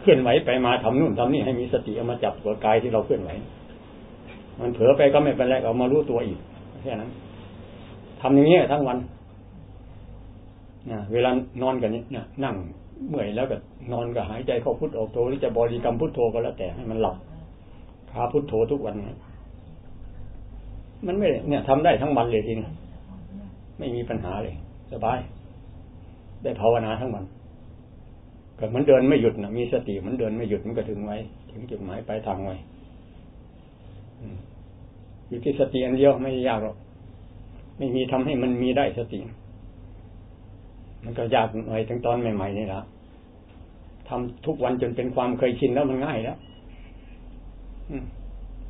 เคลื่อนไหวไปมาทำนู่นทำนี่ให้มีสติเอามาจับตัวกายที่เราเคลื่อนไหว มันเผลอไปก็ไม่เป็นไรเอามารู้ตัวอีกแค่นั้นทำอย่างนี้ทั้งวันนะเวลานอนกันนี้นะนั่งเมื่อยแล้วก็นอนก็หายใจเข้าพุทออกโทหรือจะบริกรรมพุทโธก็แล้วแต่ให้มันหลับคาพุทโธทุกวันนะมันไม่เนี่ยทำได้ทั้งวันเลยทีนี้ไม่มีปัญหาเลย สบาย ได้ภาวนาทั้งวัน ก็มันเดินไม่หยุดนะมีสติมันเดินไม่หยุดมันก็ถึงไว้ ถึงจุดหมายปลายทางไว้อยู่ที่สติอันเดียวไม่ยากหรอก ไม่มีทำให้มันมีได้สติ มันก็ยากหน่อยถึงตอนใหม่ๆนี่แหละทำทุกวันจนเป็นความเคยชินแล้วมันง่ายแล้ว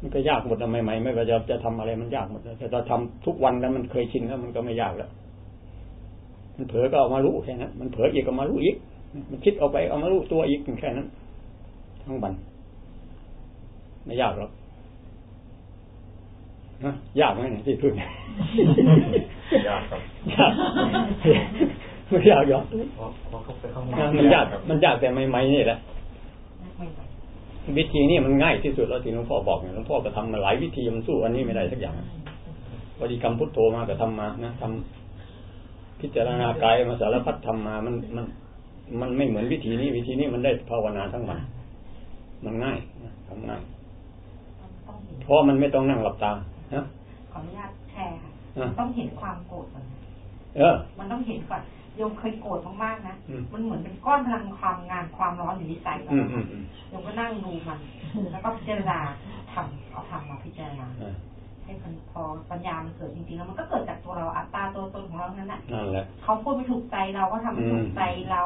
มันก็ยากหมดใหม่ๆไม่ว่าจะจะทำอะไรมันยากหมดแต่เราทำทุกวันแล้วมันเคยชินแล้วมันก็ไม่ยากแล้ว มันเผลอก็เอามารู้แค่นั้นมันเผลออีกก็มารู้อีก มันคิดเอาไปเอามารู้ตัวอีกแค่นั้น ทั้งวันไม่ยากหรอกนะยากไหมเนี่ยที่พูดยากครับยากไม่ยากหรอกเพราะเพราะเขาไปเข้าห้องมันยากครับมันยากแต่ใหม่ๆนี่แหละวิธีนี้มันง่ายที่สุดแล้วที่หลวงพ่อบอกเนี่ยหลวงพ่อก็ทำมาหลายวิธีมันสู้อันนี้ไม่ได้สักอย่างบริกรรมพุทโธมาก็ทำมานะทำพิจารณากายมาสารพัดทำมามันมัน มันไม่เหมือนวิธีนี้วิธีนี้มันได้ภาวนาทั้งวันมันง่ายนะทำง่ายเพราะมันไม่ต้องนั่งหลับตานะขออนุญาตแชร์ค่ะอะต้องเห็นความโกรธก่อนเออ มันต้องเห็นก่อนโยมเคยโกรธมากๆนะอืมมันเหมือนเป็นก้อนพลังความงานความร้อนอยู่ในใจเราอืมอืมอืมโยมก็นั่งดูมัน แล้วก็พิจารณาทำเอาทำมาพิจารณาอ่า ให้มันพอปัญญามันเกิดจริงๆแล้วมันก็เกิดจากตัวเราอัตตาตัวตนของเรานั้นน่ะนั่นแหละเขาพูดไม่ถูกใจเราก็ทำไม่อืมถูกใจเรา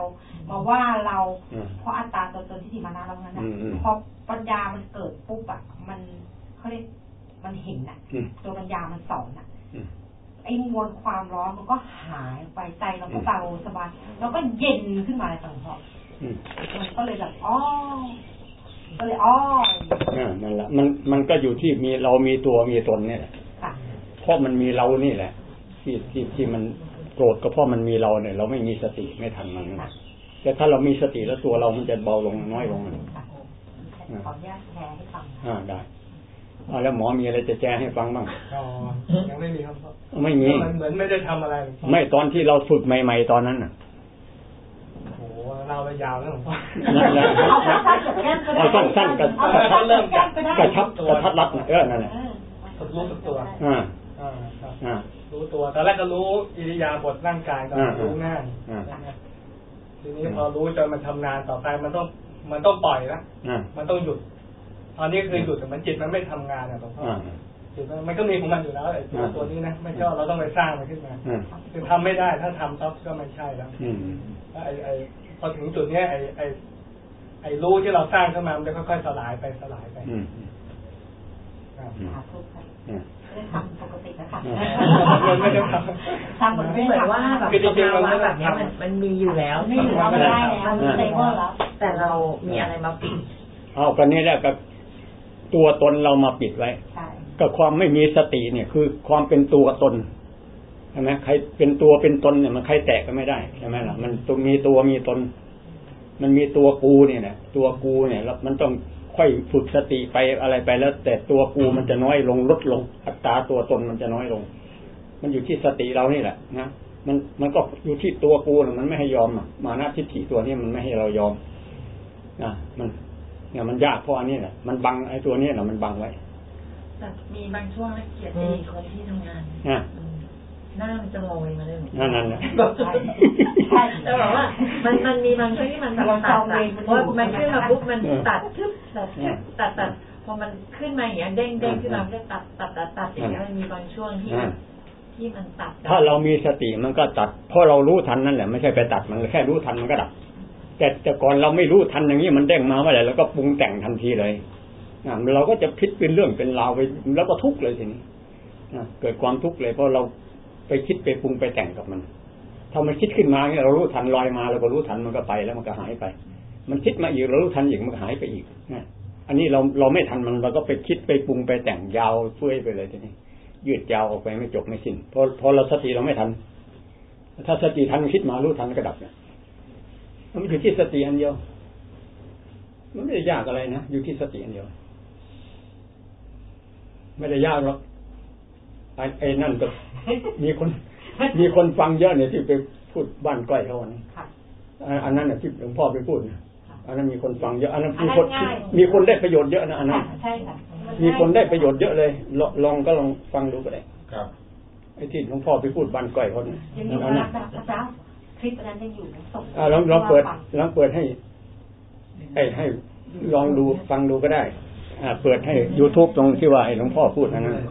มาว่าเราอืมเพราะอัตตาตัวตนที่ถิมานะเรานั้นน่ะอืมอืมพอปัญญามันเกิดปุ๊บอะมันเขาเรียกมันเห็นน่ะอืมตัวปัญญามันสอนน่ะอืมไอ้มวลความร้อนมันก็หายไปใจเราก็เบาสบายแล้วก็เย็นขึ้นมาเลยต่างหากอืมมันก็เลยแบบอ๋อ ก็เลยอ๋ออ่านั่นแหละมันมันก็อยู่ที่มีเรามีตัวมีตนเนี่ยแหละค่ะเพราะมันมีเรานี่แหละ ที่ที่ที่มันโกรธก็เพราะมันมีเราเนี่ย เราไม่มีสติไม่ทันมันนะแต่ถ้าเรามีสติแล้วตัวเรามันจะเบาลงน้อยลงนะค่ะขออนุญาตแชร์ให้ฟังอ่าได้อ่าแล้วหมอมีอะไรจะแจ้งให้ฟังบ้างก็ยังไม่มีครับ ไม่มีมันเหมือนไม่ได้ทำอะไรหลวงพ่อไม่ตอนที่เราฝึกใหม่ ๆ ตอนนั้นน่ะโอ้โห เล่าไปยาวแล้วหลวงพ่อนั่นแหละเอาสั้นๆกับแก้มก็ได้เอาสั้นๆกับเอาสั้นๆกับแก้มก็ได้กระชับกระทัดรัดน่ะเออนั่นแหละเออรู้สึกตัวอ่าอ่าครับอ่ารู้ตัวตอนแรกก็รู้อิริยาบถร่างกายก่อนอ่ารู้ง่ายอ่านะทีนี้พอรู้จนมันทำงานต่อไปมันต้องมันต้องปล่อยละอ่ามันต้องหยุดตอนนี้คือหยุดแต่มันจิตมันไม่ทำงานอะหลวงพ่ออ่าจิตมันมันก็มีของมันอยู่แล้วไอ้ตัวอ่าตัวนี้นะไม่ใช่ว่าเราต้องไปสร้างมันขึ้นมาอ่าคือทำไม่ได้ถ้าทำปั๊บก็ไม่ใช่แล้วอืมไอ้ไอ้ พอถึงจุดเนี้ยไอ้ไอ้ไอ้รู้ที่เราสร้างขึ้นมามันจะค่อยๆสลายไปสลายไปอืมครับอืมสาธุค่ะอืมไม่ได้ทำปกติแล้วค่ะอืมมันไม่ได้ททำเหมือนไม่ไม่เหมือนทำว่าแบบคือจริงๆสภาวะมันไม่ได้แบบเนี้ยมันมันมีอยู่แล้วไม่อยู่แล้วไม่ได้แล้วมันเซเวอร์แล้วแต่เรามีอะไรมาปิดเอากันนี้แหละกับตัวตนเรามาปิดไว้ใช่กับความไม่มีสติเนี่ย คือความเป็นตัวตนใช่ไหมใครเป็นตัวเป็นตนเนี่ยมันใครแตกก็ไม่ได้ใช่ไหมล่ะมันตัวมีตัวมีตน มันมีตัวกูเนี่ยนะตัวกูเนี่ยแล้วมันต้องค่อยฝึกสติไปอะไรไปแล้ว แต่ตัวกูมันจะน้อยลงลดลง อัตราตัวตนมันจะน้อยลง มันอยู่ที่สติเรานี่แหละนะมันมันก็อยู่ที่ตัวกูนะมันไม่ให้ยอมอะมานะทิฏฐิตัวนี้มันไม่ให้เรายอมนะมันเนี่ยมันยากเพราะอันนี้แหละมันบังไอ้ตัวนี้แหละมันบังไว้แต่มีบางช่วงนะเกลียดไอ้คนที่ทำงานอะอืม หน้ามันจะลอยมาเลยนั่นนั่นแหละใช่ใช่แต่แบบว่า มันมันมีบางช่วงที่มันแบบตัดอะเพราะมันขึ้นมาปุ๊บมันตัดทึบตัดทึบตัดตัดพอมันขึ้นมาอย่างเงี้ยเด้งเด้งขึ้นมามันจะตัดตัดตัดตัดอย่างเงี้ยมันมีบางช่วงที่อะที่มันตัด ถ้าเรามีสติมันก็ตัดเพราะเรารู้ทันนั่นแหละไม่ใช่ไปตัดมันแค่รู้ทันมันก็ดับแต่แต่ก่อนเราไม่รู้ทันอย่างนี้มันเด้งมาเมื่อไหร่เราก็ปรุงแต่งทันทีเลยอ่าเราก็จะพิดเป็นเรื่องเป็นราวไปแล้วก็ทุกข์เลยทีนี้อ่าเกิดความทุกข์เลยเพราะเรา ไปคิดไปปรุงไปแต่งกับมันถ้ามันคิดขึ้นมาเนี่ยเรารู้ทันลอยมาเราก็รู้ทันมันก็ไปแล้วมันก็หายไป มันคิดมาอีกเรารู้ทันอีกมันก็หายไปอีกนะอันนี้เราเราไม่ทันมันเราก็ไปคิดไปปรุงไปแต่งยาวเฟ้ยไปเลยทีนี้ยืดยาวออกไปไม่จบไม่สิ้นเพราะเพราะเราสติเราไม่ทัน ถ้าสติทันคิดมารู้ทันก็ดับเนี่ยมันอยู่ที่สติอันเดียว มันไม่ได้ยากอะไรนะอยู่ที่สติอันเดียว ไม่ได้ยากหรอก ไอ้ไอ้นั่นก็มีคน มีคนฟังเยอะเนี่ยที่ไปพูดบ้านใกล้เขาวันนี้ค่ะอันอันนั้นน่ะที่หลวงพ่อไปพูดนะอันนั้นมีคนฟังเยอะ อันนั้นอันมีนั้นคนง่ายมีคนได้ประโยชน์เยอะนะอันนั้นใช่ค่ะมีคนได้ประโยชน์เยอะเลย ลองลองก็ลองฟังดูก็ได้ครับไอ้ที่หลวงพ่อไปพูดบ้านก้อยเขาเนี่ยยังอยู่อันนะนั้นพระเจ้าคลิปอันนั้นยังอยู่นะส่งอ่าลองลองเปิดลองเปิดให้ให้ให้ลองดูฟังดูก็ได้ อ่า เปิดให้ YouTube ตรงที่ว่าไอ้หลวงพ่อพูดอันนั้นน่ะ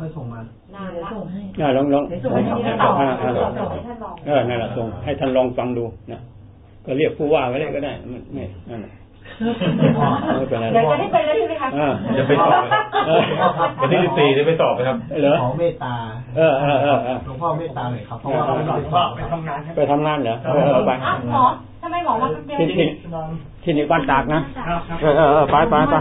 ค่อยส่งมานานเดี๋ยวละส่งให้อ่าลองลองเดี๋ยวส่งลองให้อ่าท่านลองอ่าอ่าส่งให้ท่านลองเออนั่นแหละส่งให้ท่านลองฟังดูนะก็เรียกผู้ว่าไว้เลยก็ได้ไม่ไม่นั่นน่ะไม่เป็นไรเดี๋ยวจะได้เป็นแล้วใช่ไหมคะอ่าจะไปสอบไหมครับเออวันที่สิบสี่จะไปสอบไหมครับเหรอขอเมตตาเออเออเออเออหลวงพ่อเมตตาเลยครับเพราะว่าเราไม่ได้สอบไปทำงานไปทำงานเหรอเออเออไปอ้าวหมอทำไมหมอมาแป๊บเดียวที่ที่ที่นี่บ้านตากนะครับเออเออเออไปไปไป